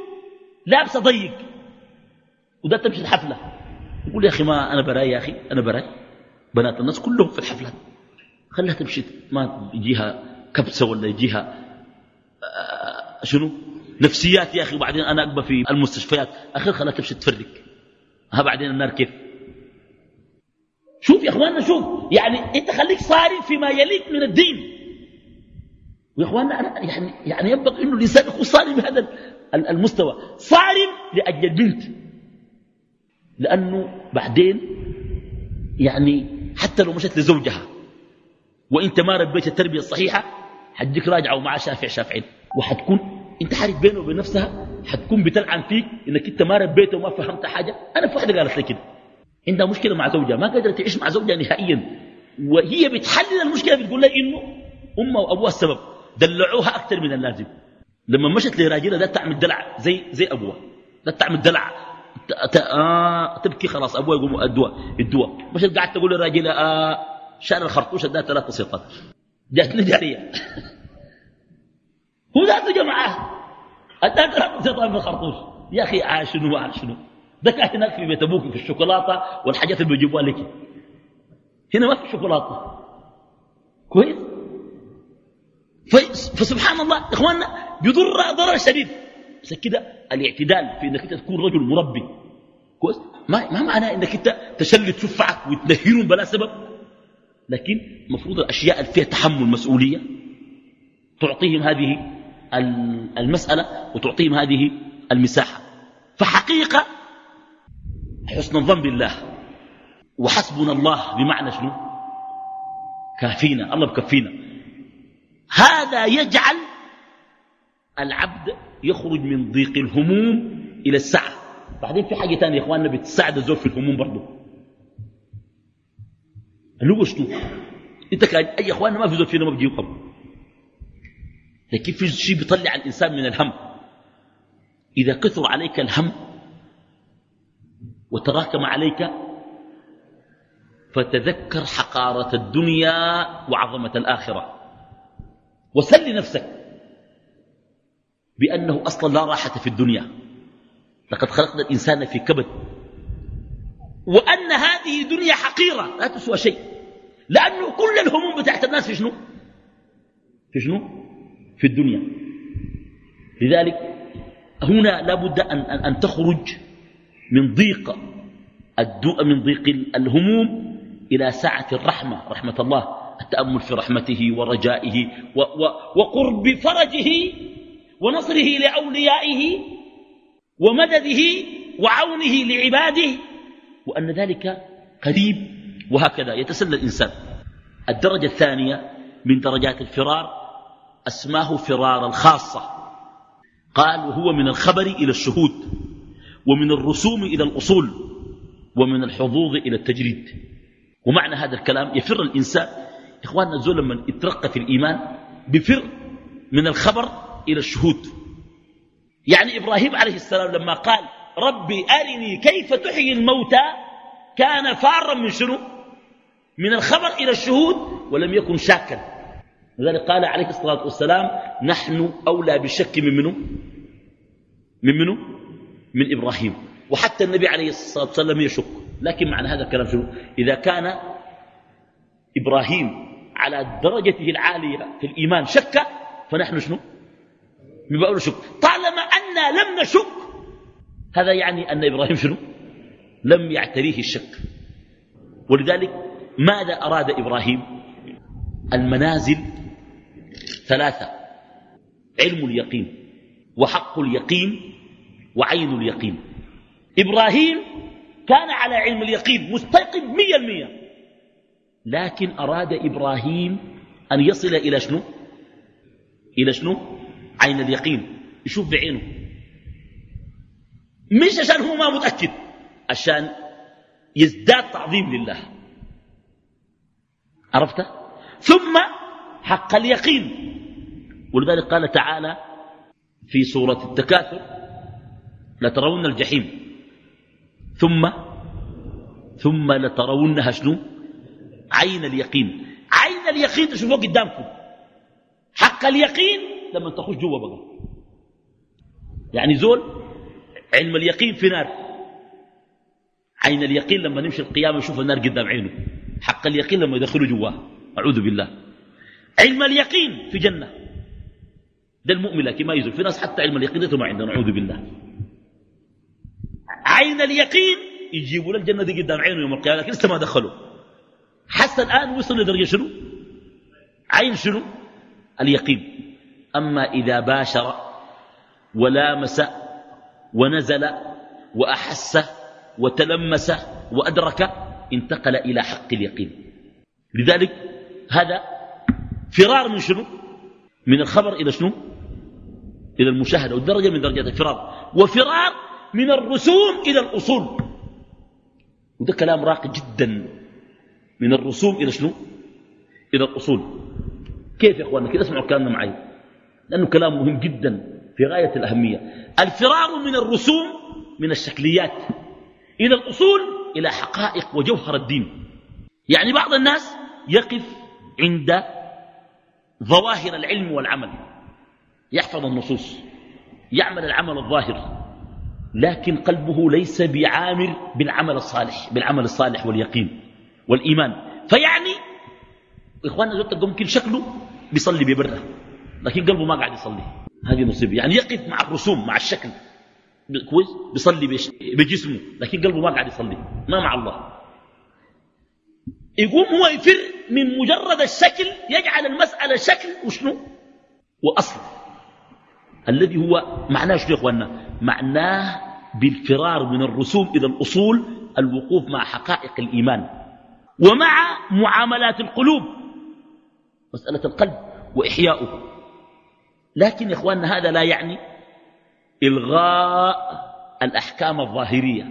لابسة ضيق. وده تمشي الحفلة. يقول يا أخي ما أنا براي يا أخي أنا براي. بنات الناس كلهم في الحفلات خليها تمشي. ما يجيها كبسة ولا يجيها آه شنو؟ نفسيات يا أخي. وبعدين أنا أقبى في المستشفيات. أخي خليها تمشي تفرق. ها بعدين النار كيف؟ شوف يا أخواننا شوف. يعني أنت خليك صارم فيما يليق من الدين. ويا إخواننا يعني يعني ينبغي إنه الإنسان يكون صارم بهذا المستوى. صارم لأجل البنت. لأنه بعدين يعني حتى لو مشت لزوجها وانت ما ربيت التربية الصحيحة حديك راجعة ومعها شافع شافعين. وحتكون أنت حارق بينه وبين نفسها حتكون بتلعن فيك إنك أنت ما ربيته وما فهمت حاجة. أنا في واحدة قالت لي كده. عندها مشكلة مع زوجها ما قادره تعيش مع زوجها نهائيا. وهي بتحلل المشكلة بتقول لها إنه أمها وأبوها السبب. دلعوها أكثر من اللازم. لما مشت لراجلها ده تعمل دلع زي زي أبوها. ده تعمل دلع آه تبكي خلاص أبوها يقوم الدواء الدواء مشت قاعد تقول لراجلها آه شال الخرطوش اداه ثلاث بسيطات جاتني جارية. هو ذاته جماعة. اداه ثلاث بسيطات من الخرطوش. يا أخي عاش شنو عاش شنو؟ ده كان هناك في بيت أبوك في الشوكولاتة والحاجات اللي بيجيبوها لك. هنا ما في شوكولاتة. كويس؟ فسبحان الله يا اخواننا بيضر ضرر شديد. بس كده الاعتدال في إنك أنت تكون رجل مربي. كويس؟ ما, ما معناه إنك أنت تشلت شفعك وتنهرهم بلا سبب. لكن المفروض الأشياء اللي فيها تحمل مسؤولية تعطيهم هذه المسألة وتعطيهم هذه المساحة. فحقيقة حسن الظن بالله. وحسبنا الله بمعنى شنو؟ كافينا الله بكفينا. هذا يجعل العبد يخرج من ضيق الهموم إلى السعة. بعدين في حاجة تانية يا إخواننا بتساعد الزول في الهموم برضه. اللي هو شنو؟ أنت كان أي اخواننا ما في زول فينا ما بيجي يقم لكن في شيء بيطلع الإنسان من الهم. إذا كثر عليك الهم وتراكم عليك فتذكر حقارة الدنيا وعظمة الآخرة. وسل نفسك بأنه أصلا لا راحة في الدنيا. لقد خلقنا الإنسان في كبد. وأن هذه دنيا حقيرة لا تسوى شيء. لأنه كل الهموم بتاعت الناس في شنو؟ في شنو؟ في الدنيا. لذلك هنا لابد أن, أن, أن تخرج من ضيق من ضيق الهموم إلى سعة الرحمة رحمة الله التأمل في رحمته ورجائه وقرب فرجه ونصره لأوليائه ومدده وعونه لعباده وأن ذلك قريب وهكذا يتسلى الإنسان. الدرجة الثانية من درجات الفرار أسماه فرار الخاصة قال وهو من الخبر إلى الشهود. ومن الرسوم إلى الأصول ومن الحظوظ إلى التجريد. ومعنى هذا الكلام يفر الإنسان. إخواننا الزول لما يترقى في الإيمان بفر من الخبر إلى الشهود. يعني إبراهيم عليه السلام لما قال ربي أرني كيف تحيي الموتى كان فارا من شنو؟ من الخبر إلى الشهود ولم يكن شاكا. لذلك قال عليه الصلاة والسلام نحن أولى بالشك من منه من منه من إبراهيم. وحتى النبي عليه الصلاة والسلام يشك. لكن معنى هذا الكلام شنو؟ إذا كان إبراهيم على درجته العالية في الإيمان شك فنحن شنو؟ من باب شك طالما أننا لم نشك هذا يعني أن إبراهيم شنو؟ لم يعتريه الشك. ولذلك ماذا أراد إبراهيم؟ المنازل ثلاثة علم اليقين وحق اليقين وعين اليقين. إبراهيم كان على علم اليقين مستيقن مية المية. لكن أراد إبراهيم أن يصل إلى شنو؟ إلى شنو؟ عين اليقين. يشوف بعينه. مش عشان هو ما متأكد عشان يزداد تعظيم لله. عرفت؟ ثم حق اليقين. ولذلك قال تعالى في سورة التكاثر لترون الجحيم. ثم ثم لترونها شنو؟ عين اليقين. عين اليقين تشوفوه قدامكم. حق اليقين لما تخش جوا بقى. يعني زول علم اليقين في نار. عين اليقين لما نمشي القيامة يشوف النار قدام عينه. حق اليقين لما يدخلوا جواه أعوذ بالله. علم اليقين في جنة. ده المؤمن لكن ما يزول. في ناس حتى علم اليقين ما عندنا. أعوذ بالله. عين اليقين يجيبوا له الجنة دي قدام عينه يوم القيامة لكن لسه ما دخلوا. حتى الآن وصل لدرجة شنو؟ عين شنو؟ اليقين. أما إذا باشر ولامس ونزل وأحس وتلمس وأدرك انتقل إلى حق اليقين. لذلك هذا فرار من شنو؟ من الخبر إلى شنو؟ إلى المشاهدة والدرجة من درجات الفرار. وفرار من الرسوم إلى الأصول. وده كلام راقي جدا. من الرسوم إلى شنو؟ إلى الأصول. كيف يا أخواننا؟ كده اسمعوا كلامنا معي. لأنه كلام مهم جدا في غاية الأهمية. الفرار من الرسوم من الشكليات إلى الأصول إلى حقائق وجوهر الدين. يعني بعض الناس يقف عند ظواهر العلم والعمل. يحفظ النصوص. يعمل العمل الظاهر. لكن قلبه ليس بعامر بالعمل الصالح بالعمل الصالح واليقين والإيمان. فيعني إخواننا زوجة ممكن شكله بيصلي ببره لكن قلبه ما قاعد يصلي. هذه مصيبة. يعني يقف مع الرسوم مع الشكل. كويس؟ بيصلي بجسمه لكن قلبه ما قاعد يصلي. ما مع الله. يقوم هو يفر من مجرد الشكل يجعل المسألة شكل وشنو؟ وأصل. الذي هو معناه شنو يا إخواننا؟ معناه بالفرار من الرسوم إلى الأصول الوقوف مع حقائق الإيمان ومع معاملات القلوب مسألة القلب وإحياؤه. لكن يا إخواننا هذا لا يعني إلغاء الأحكام الظاهرية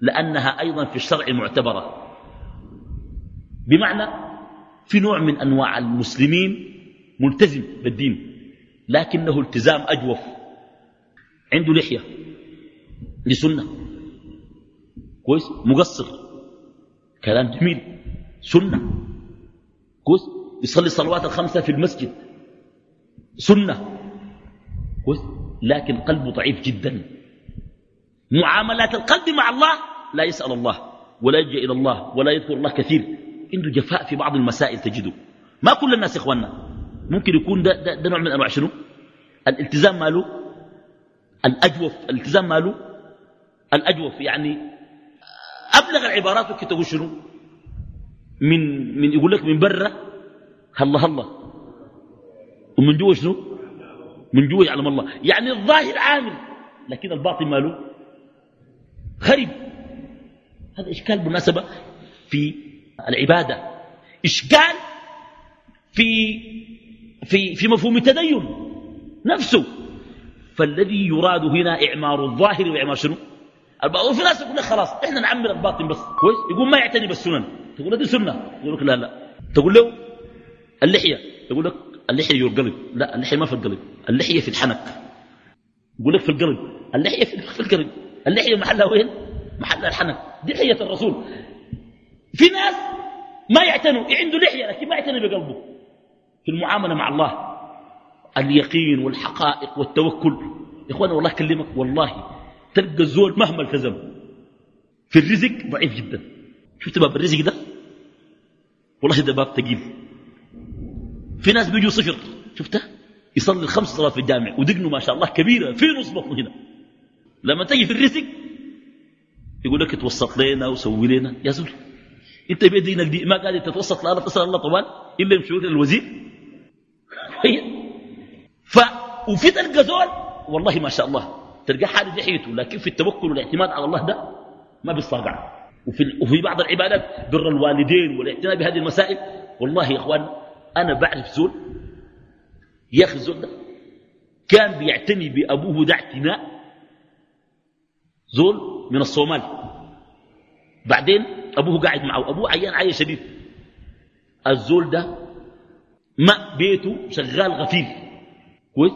لأنها أيضا في الشرع معتبرة. بمعنى في نوع من أنواع المسلمين ملتزم بالدين لكنه التزام أجوف. عنده لحية لسنة. كويس؟ مقصر كلام جميل. سنة. كويس؟ يصلي الصلوات الخمسة في المسجد. سنة. كويس؟ لكن قلبه ضعيف جدا. معاملات القلب مع الله لا يسأل الله ولا يلجأ إلى الله ولا يذكر الله كثير. عنده جفاء في بعض المسائل تجده. ما كل الناس إخواننا. ممكن يكون ده, ده, ده نوع من أنواع شنو؟ الالتزام ماله الأجوف الالتزام ماله؟ الأجوف يعني أبلغ العبارات تقول شنو؟ من, من يقول لك من برا هلا هلا ومن جوا شنو؟ من جوا يعلم الله. يعني الظاهر عامل لكن الباطن ماله؟ خرب هذا إشكال بالمناسبة في العبادة. إشكال في في في مفهوم التدين نفسه. فالذي يراد هنا إعمار الظاهر وإعمار شنو؟ وفي ناس يقول خلاص إحنا نعمر الباطن بس. كويس؟ يقول ما يعتني بالسنن. تقول له سنة. يقول لك لا لا. تقول له اللحية. يقول لك اللحية القلب. لا اللحية ما في القلب. اللحية في الحنك. يقول لك في القلب. اللحية في القلب. اللحية محلها وين؟ محلها الحنك. دي لحيه الرسول. في ناس ما يعتنوا. عنده لحية لكن ما يعتني بقلبه. في المعاملة مع الله. اليقين والحقائق والتوكل. يا اخوانا والله أكلمك والله تلقى الزول مهما التزم في الرزق ضعيف جدا. شفت باب الرزق ده؟ والله ده باب ثقيل في ناس بيجوا صفر شفته؟ يصلي الخمس صلوات في الجامع ودقنه ما شاء الله كبيرة في نص بطنه هنا. لما تجي في الرزق يقول لك توسط لنا وسوي لنا. يا زول انت بيدينك دي ما قادر تتوسط لا تسال الله طوال إلا يمشي الوزير. ف وفي تلقى زول والله ما شاء الله تلقى حال لحيته لكن في التوكل والاعتماد على الله ده ما بيصاقع وفي, وفي بعض العبادات بر الوالدين والاعتناء بهذه المسائل والله يا إخوان أنا بعرف زول يا أخي الزول ده كان بيعتني بأبوه ده اعتناء زول من الصومال. بعدين أبوه قاعد معه أبوه عيان عيا شديد. الزول ده ما بيته شغال غفير كويس؟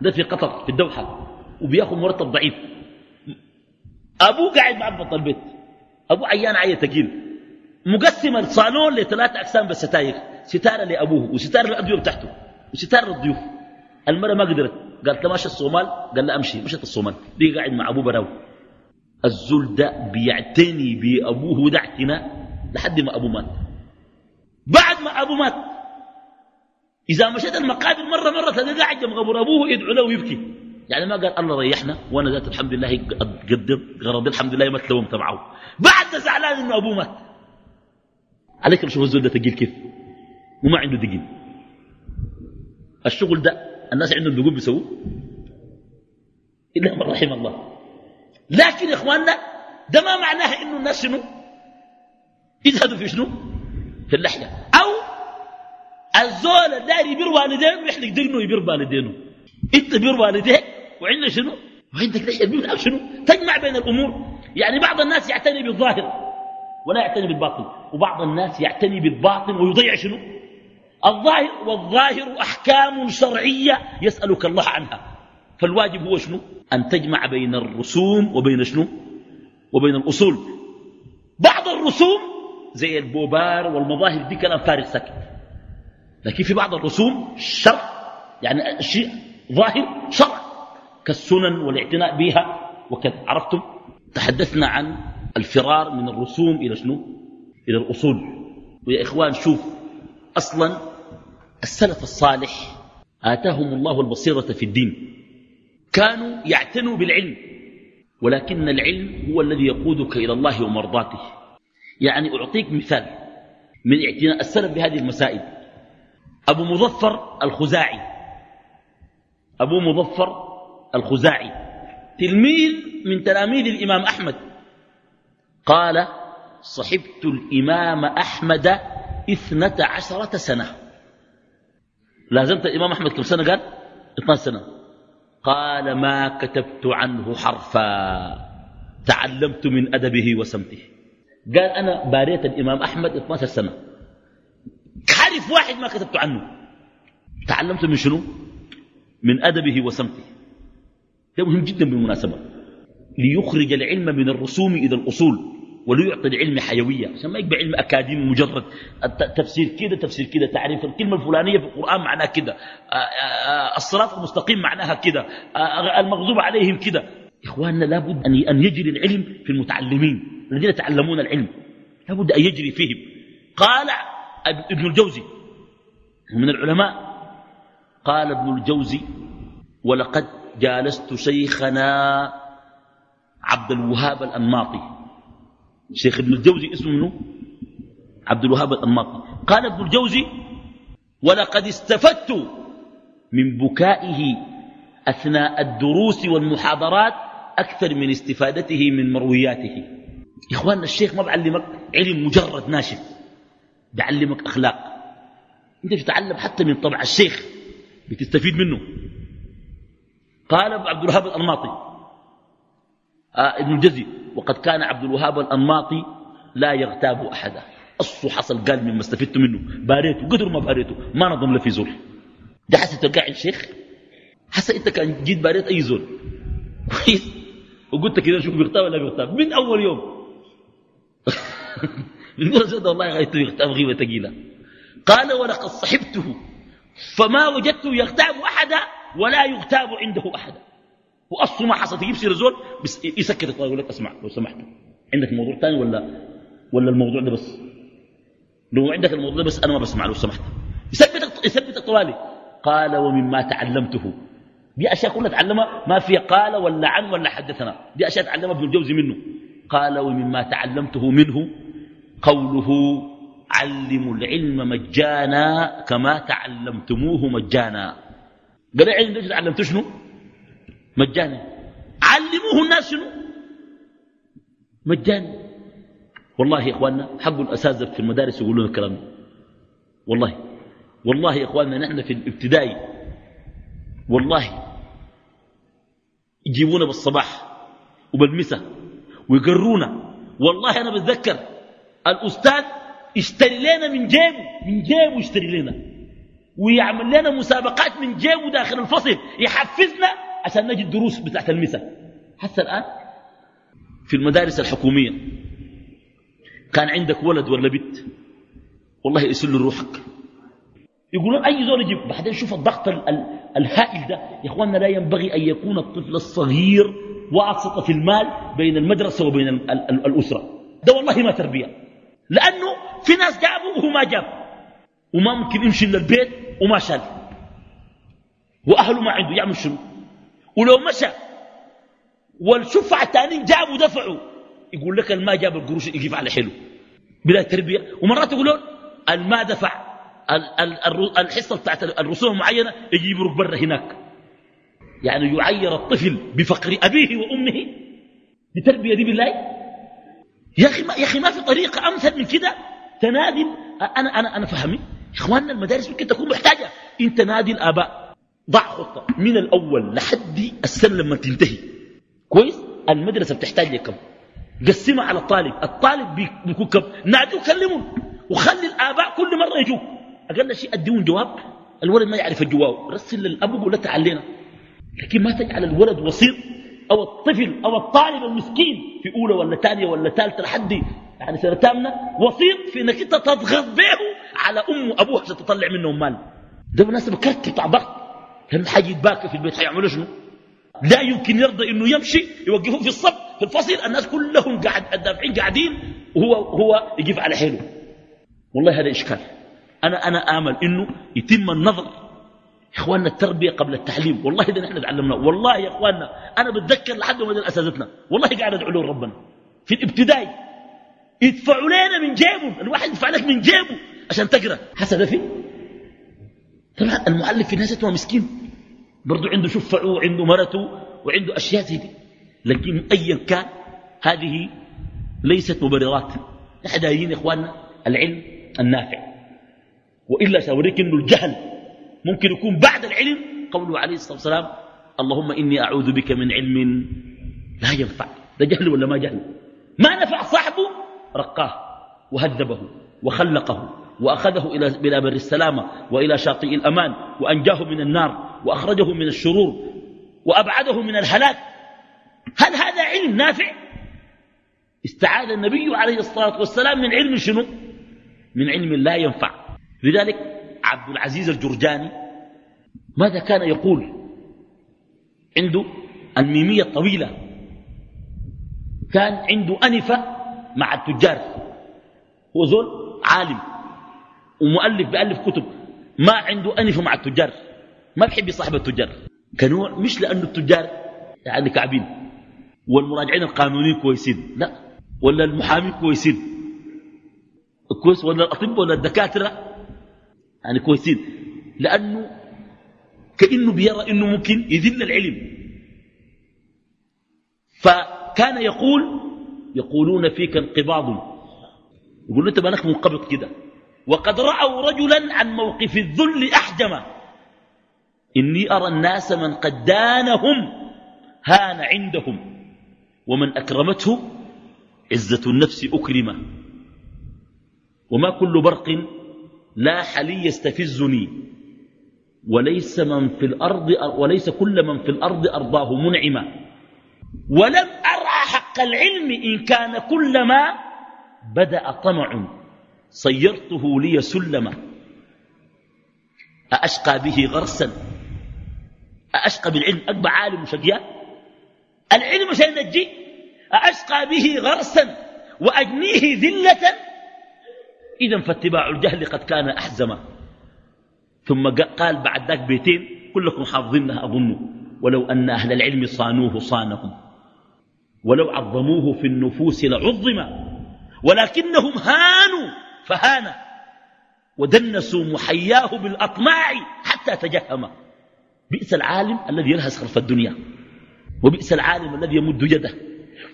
ده في قطر في الدوحة. وبياخذ مرتب ضعيف. أبوه قاعد معبط البيت. أبوه عيان عيا ثقيل مقسم الصالون لثلاث أقسام بالستاير ستارة لأبوه وستارة للأدوية بتاعته وستارة للضيوف المرة ما قدرت. قالت ماشي الصومال؟ قال لا أمشي. مشت الصومال. دي قاعد مع أبوه براو الزول ده بيعتني بأبوه ده اعتناء لحد ما أبوه مات. بعد ما أبوه مات إذا مشيت المقابر مرة مرة تلقى قاعد جنب قبر أبوه يدعو له ويبكي. يعني ما قال الله ريحنا وأنا ذات الحمد لله قدر غرض الحمد لله ما تلوم تبعه. بعد زعلان إنه أبوه مات. عليك شوف الزول ده ثقيل كيف؟ وما عنده دقيق الشغل ده الناس عندهم دقوق بيسووه؟ إلا من رحم الله. لكن يا إخواننا ده ما معناه إنه الناس شنو؟ يزهدوا في شنو؟ في اللحية. أو الزول الداري يبير والدينه ويحلق دقنه يبير والدينه إنت بير والديك وعندك شنو؟ وعندك لحيه بير شنو؟ تجمع بين الأمور. يعني بعض الناس يعتني بالظاهر ولا يعتني بالباطن. وبعض الناس يعتني بالباطن ويضيع شنو؟ الظاهر والظاهر أحكام شرعية يسألك الله عنها. فالواجب هو شنو؟ أن تجمع بين الرسوم وبين شنو؟ وبين الأصول. بعض الرسوم زي البوبار والمظاهر دي كلام فارغ ساكت. لكن في بعض الرسوم شرع يعني شيء ظاهر شرع كالسنن والاعتناء بها وكذا. عرفتم؟ تحدثنا عن الفرار من الرسوم إلى شنو؟ إلى الأصول. ويا إخوان شوف أصلا السلف الصالح آتاهم الله البصيرة في الدين. كانوا يعتنوا بالعلم ولكن العلم هو الذي يقودك إلى الله ومرضاته. يعني أعطيك مثال من اعتناء السلف بهذه المسائل. أبو مظفر الخزاعي. أبو مظفر الخزاعي. تلميذ من تلاميذ الإمام أحمد. قال صحبت الإمام أحمد اثنة عشرة سنة. لازمت الإمام أحمد كم سنة قال؟ 12 سنة. قال ما كتبت عنه حرفا. تعلمت من أدبه وسمته. قال أنا باريت الإمام أحمد 12 سنة. حرف واحد ما كتبت عنه. تعلمت من شنو؟ من أدبه وسمته. ده مهم جدا بالمناسبة. ليخرج العلم من الرسوم إلى الأصول وليعطي العلم حيوية. عشان ما يبقى علم أكاديمي مجرد تفسير كده تفسير كده تعريف الكلمة الفلانية في القرآن معناها كده. الصراط المستقيم معناها كده. المغضوب عليهم كده. إخواننا لابد أن يجري العلم في المتعلمين الذين يتعلمون العلم. لابد أن يجري فيهم. قال ابن الجوزي. من العلماء. قال ابن الجوزي ولقد جالست شيخنا عبد الوهاب الأنماطي. شيخ ابن الجوزي اسمه منه عبد الوهاب الأنماطي. قال ابن الجوزي ولقد استفدت من بكائه أثناء الدروس والمحاضرات أكثر من استفادته من مروياته. إخواننا الشيخ ما بعلمك علم مجرد ناشف. بعلمك أخلاق. أنت تتعلم حتى من طبع الشيخ بتستفيد منه. قال عبد الوهاب الأنماطي آه ابن الجزي وقد كان عبد الوهاب الأنماطي لا يغتاب أحدا. أصه حصل قال مما استفدت منه. باريته قدر ما باريته ما نظم له في زول. ده حسي تلقى الشيخ حسي انت كان جيت باريت أي زول. كويس. وقلت كده شوف بيغتاب ولا بيغتاب؟ من أول يوم. زود والله غايته يغتاب غيبه ثقيله قال ولقد صحبته فما وجدته يغتاب أحدا ولا يغتاب عنده أحدا. واصله ما حصل تجيب سير زول يسكت الطاوله يقول لك أسمع لو سمحت عندك موضوع ثاني ولا ولا الموضوع ده بس؟ لو عندك الموضوع ده بس أنا ما بسمع لو سمحت. يثبت يثبت الطوالي قال ومما تعلمته. دي أشياء كلها تعلمها ما في قال ولا عن ولا حدثنا. دي أشياء تعلمها ابن الجوزي منه. قال ومما تعلمته منه قوله علموا العلم مجانا كما تعلمتموه مجانا. قال العلم ليش تعلمته شنو؟ مجانا. علموه الناس شنو؟ مجانا. والله يا إخواننا حق الأساتذة في المدارس يقولون الكلام والله. والله يا إخواننا نحن في الابتدائي. والله. يجيبونا بالصباح وبالمساء ويقرونا. والله أنا بتذكر الأستاذ اشتري لنا من جيبه من جيبه يشتري لنا. ويعمل لنا مسابقات من جيبه داخل الفصل يحفزنا عشان نجد دروس بتاعت المساء حتى الآن في المدارس الحكومية كان عندك ولد ولا بنت؟ والله يسل روحك. يقولون أي زول يجيب؟ بعدين شوف الضغط الهائل ده. يا إخواننا لا ينبغي أن يكون الطفل الصغير واسطة المال بين المدرسة وبين الأسرة. ده والله ما تربية. لأنه في ناس جابوا وهو ما جاب. وما ممكن يمشي للبيت وما شال. وأهله ما عنده يعمل شنو؟ ولو مشى والشفع الثانيين جابوا دفعوا يقول لك الما جاب القروش يجيب على حلو بلا تربية. ومرات يقولون الما دفع الحصة بتاعت الرسوم المعينة يجيب برا هناك. يعني يعير الطفل بفقر أبيه وأمه. دي تربية دي بالله؟ يا أخي ما, يا أخي ما في طريقة أمثل من كده. تنادي أنا, أنا, أنا فهمي. إخواننا المدارس ممكن تكون محتاجة. أنت نادي الآباء. ضع خطة. من الأول لحد السنة لما تنتهي. كويس؟ المدرسة بتحتاج لكم. قسمها على الطالب. الطالب بيكون كم؟ نادي وكلمهم وخلي الآباء كل مرة يجوك. أقل شيء أديهم جواب. الولد ما يعرف الجواب. رسل للأب وقول له تعلينا لكن ما تجعل الولد وسيط. أو الطفل أو الطالب المسكين في أولى ولا ثانية ولا ثالثة لحد يعني سنة تامنة وسيط في إنك أنت تضغط به على أم وأبوه عشان تطلع منهم مال. ده بالنسبة كرت بتاع ضغط لأنه حاجة يتباكى في البيت حيعملوا شنو؟ لا يمكن يرضى إنه يمشي يوقفوه في الصف في الفصل الناس كلهم قاعد الدافعين قاعدين وهو هو يقف على حيله. والله هذا إشكال. أنا أنا آمل إنه يتم النظر إخواننا التربية قبل التعليم. والله ده نحن تعلمناه والله يا إخواننا أنا بتذكر لحد ما اساتذتنا والله قاعد أدعو له ربنا. في الابتدائي. يدفعوا لنا من جيبه. الواحد يدفع لك من جيبه عشان تقرأ. حسد في؟ طبعا المعلم في ناس مسكين. برضو عنده شفعه وعنده مرته وعنده أشياء زي لكن ايا كان هذه ليست مبررات. نحن دايرين يا إخواننا العلم النافع. وإلا سأوريك إنه الجهل ممكن يكون بعد العلم قوله عليه الصلاة والسلام اللهم إني أعوذ بك من علم لا ينفع. ده جهل ولا ما جهل؟ ما نفع صاحبه؟ رقاه وهذبه وخلقه وأخذه إلى بر السلامة وإلى شاطئ الأمان وأنجاه من النار وأخرجه من الشرور وأبعده من الهلاك. هل هذا علم نافع؟ استعاذ النبي عليه الصلاة والسلام من علم شنو؟ من علم لا ينفع. لذلك عبد العزيز الجرجاني ماذا كان يقول عنده الميمية الطويلة؟ كان عنده أنفة مع التجار. هو زول عالم ومؤلف بألف كتب. ما عنده أنفة مع التجار. ما بحب يصاحب التجار. كنوع مش لأنه التجار يعني كعبين. والمراجعين القانونيين كويسين. لا. ولا المحامين كويسين. كويس ولا الأطباء ولا الدكاترة. يعني كويسين. لأنه كأنه بيرى أنه ممكن يذل العلم. فكان يقول يقولون فيك انقباض. يقول أنت بالك منقبض كده. وقد رأوا رجلا عن موقف الذل أحجم. إني أرى الناس من قد دانهم هان عندهم. ومن أكرمته عزة النفس أكرمه. وما كل برق لاح لي يستفزني. وليس من في الأرض وليس كل من في الأرض أرضاه منعما ولم أرى حق العلم إن كان كلما بدأ طمع. صيرته لي سلما أأشقى به غرسا. أأشقى بالعلم. أكبر عالم وشقيان العلم شيء نجي أأشقى به غرسا. وأجنيه ذلة. إذا فاتباع الجهل قد كان أحزما. ثم قال بعد ذاك بيتين كلكم حافظينها أظن ولو أن أهل العلم صانوه صانهم. ولو عظموه في النفوس لعظم ولكنهم هانوا فهان. ودنسوا محياه بالأطماع حتى تجهم. بئس العالم الذي يلهس خلف الدنيا. وبئس العالم الذي يمد يده.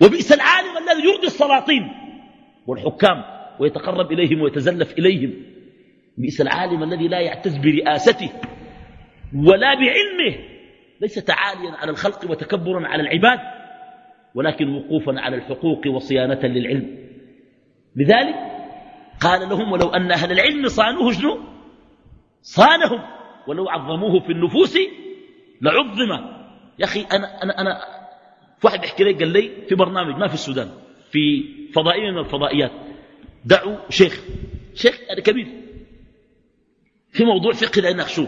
وبئس العالم الذي يرضي السلاطين. والحكام ويتقرب إليهم ويتزلف إليهم. بئس العالم الذي لا يعتز برئاسته ولا بعلمه. ليس تعاليا على الخلق وتكبرا على العباد ولكن وقوفا على الحقوق وصيانة للعلم. لذلك قال لهم ولو أن أهل العلم صانوه شنو؟ صانهم. ولو عظموه في النفوس لعظم. يا أخي أنا, أنا, أنا واحد بيحكي لي قال لي في برنامج ما في السودان في فضائية من الفضائيات. دعوا شيخ. شيخ كبير. في موضوع فقهي لا يناقشوه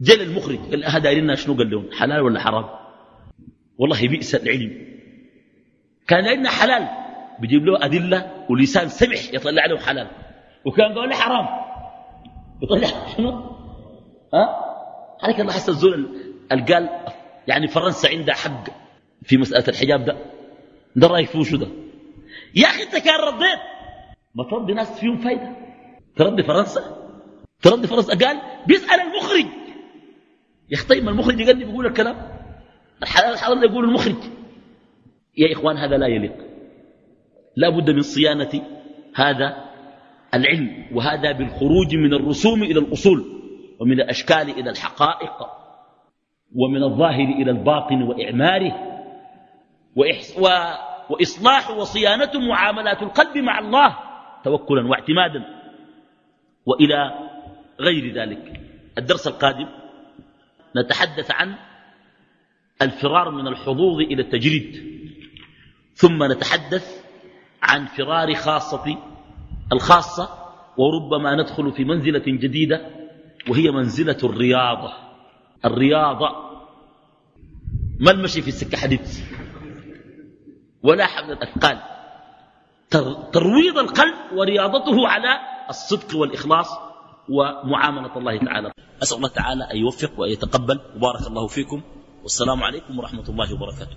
جل المخرج. قال هذا دايرين شنو قال لهم؟ حلال ولا حرام؟ والله بئس العلم. كان عندنا حلال. بيجيب له أدلة ولسان سمح يطلع له حلال. وكان قال له حرام. يطلع شنو؟ ها؟ عليك الله حسن الزول قال يعني فرنسا عندها حق في مسألة الحجاب ده. ده رأيك فيه شو ده؟ يا أخي أنت كان رديت ما ترد ناس فيهم فايدة. ترد فرنسا؟ ترد فرنسا. قال بيسأل المخرج. يا أخي طيب المخرج يقول لي بيقول الكلام؟ الحلال الحلال يقول المخرج. يا إخوان هذا لا يليق. لا بد من صيانة هذا العلم وهذا بالخروج من الرسوم إلى الأصول ومن الأشكال إلى الحقائق ومن الظاهر إلى الباطن وإعماره وإصلاح وصيانة معاملات القلب مع الله. توكلا واعتمادا وإلى غير ذلك. الدرس القادم نتحدث عن الفرار من الحظوظ إلى التجريد ثم نتحدث عن فرار خاصة الخاصة وربما ندخل في منزلة جديدة وهي منزلة الرياضة. الرياضة ما المشي في السكة حديد ولا حمل الأثقال. ترويض القلب ورياضته على الصدق والإخلاص ومعاملة الله تعالى. أسأل الله تعالى أن يوفق وأن يتقبل. وبارك الله فيكم. والسلام عليكم ورحمة الله وبركاته.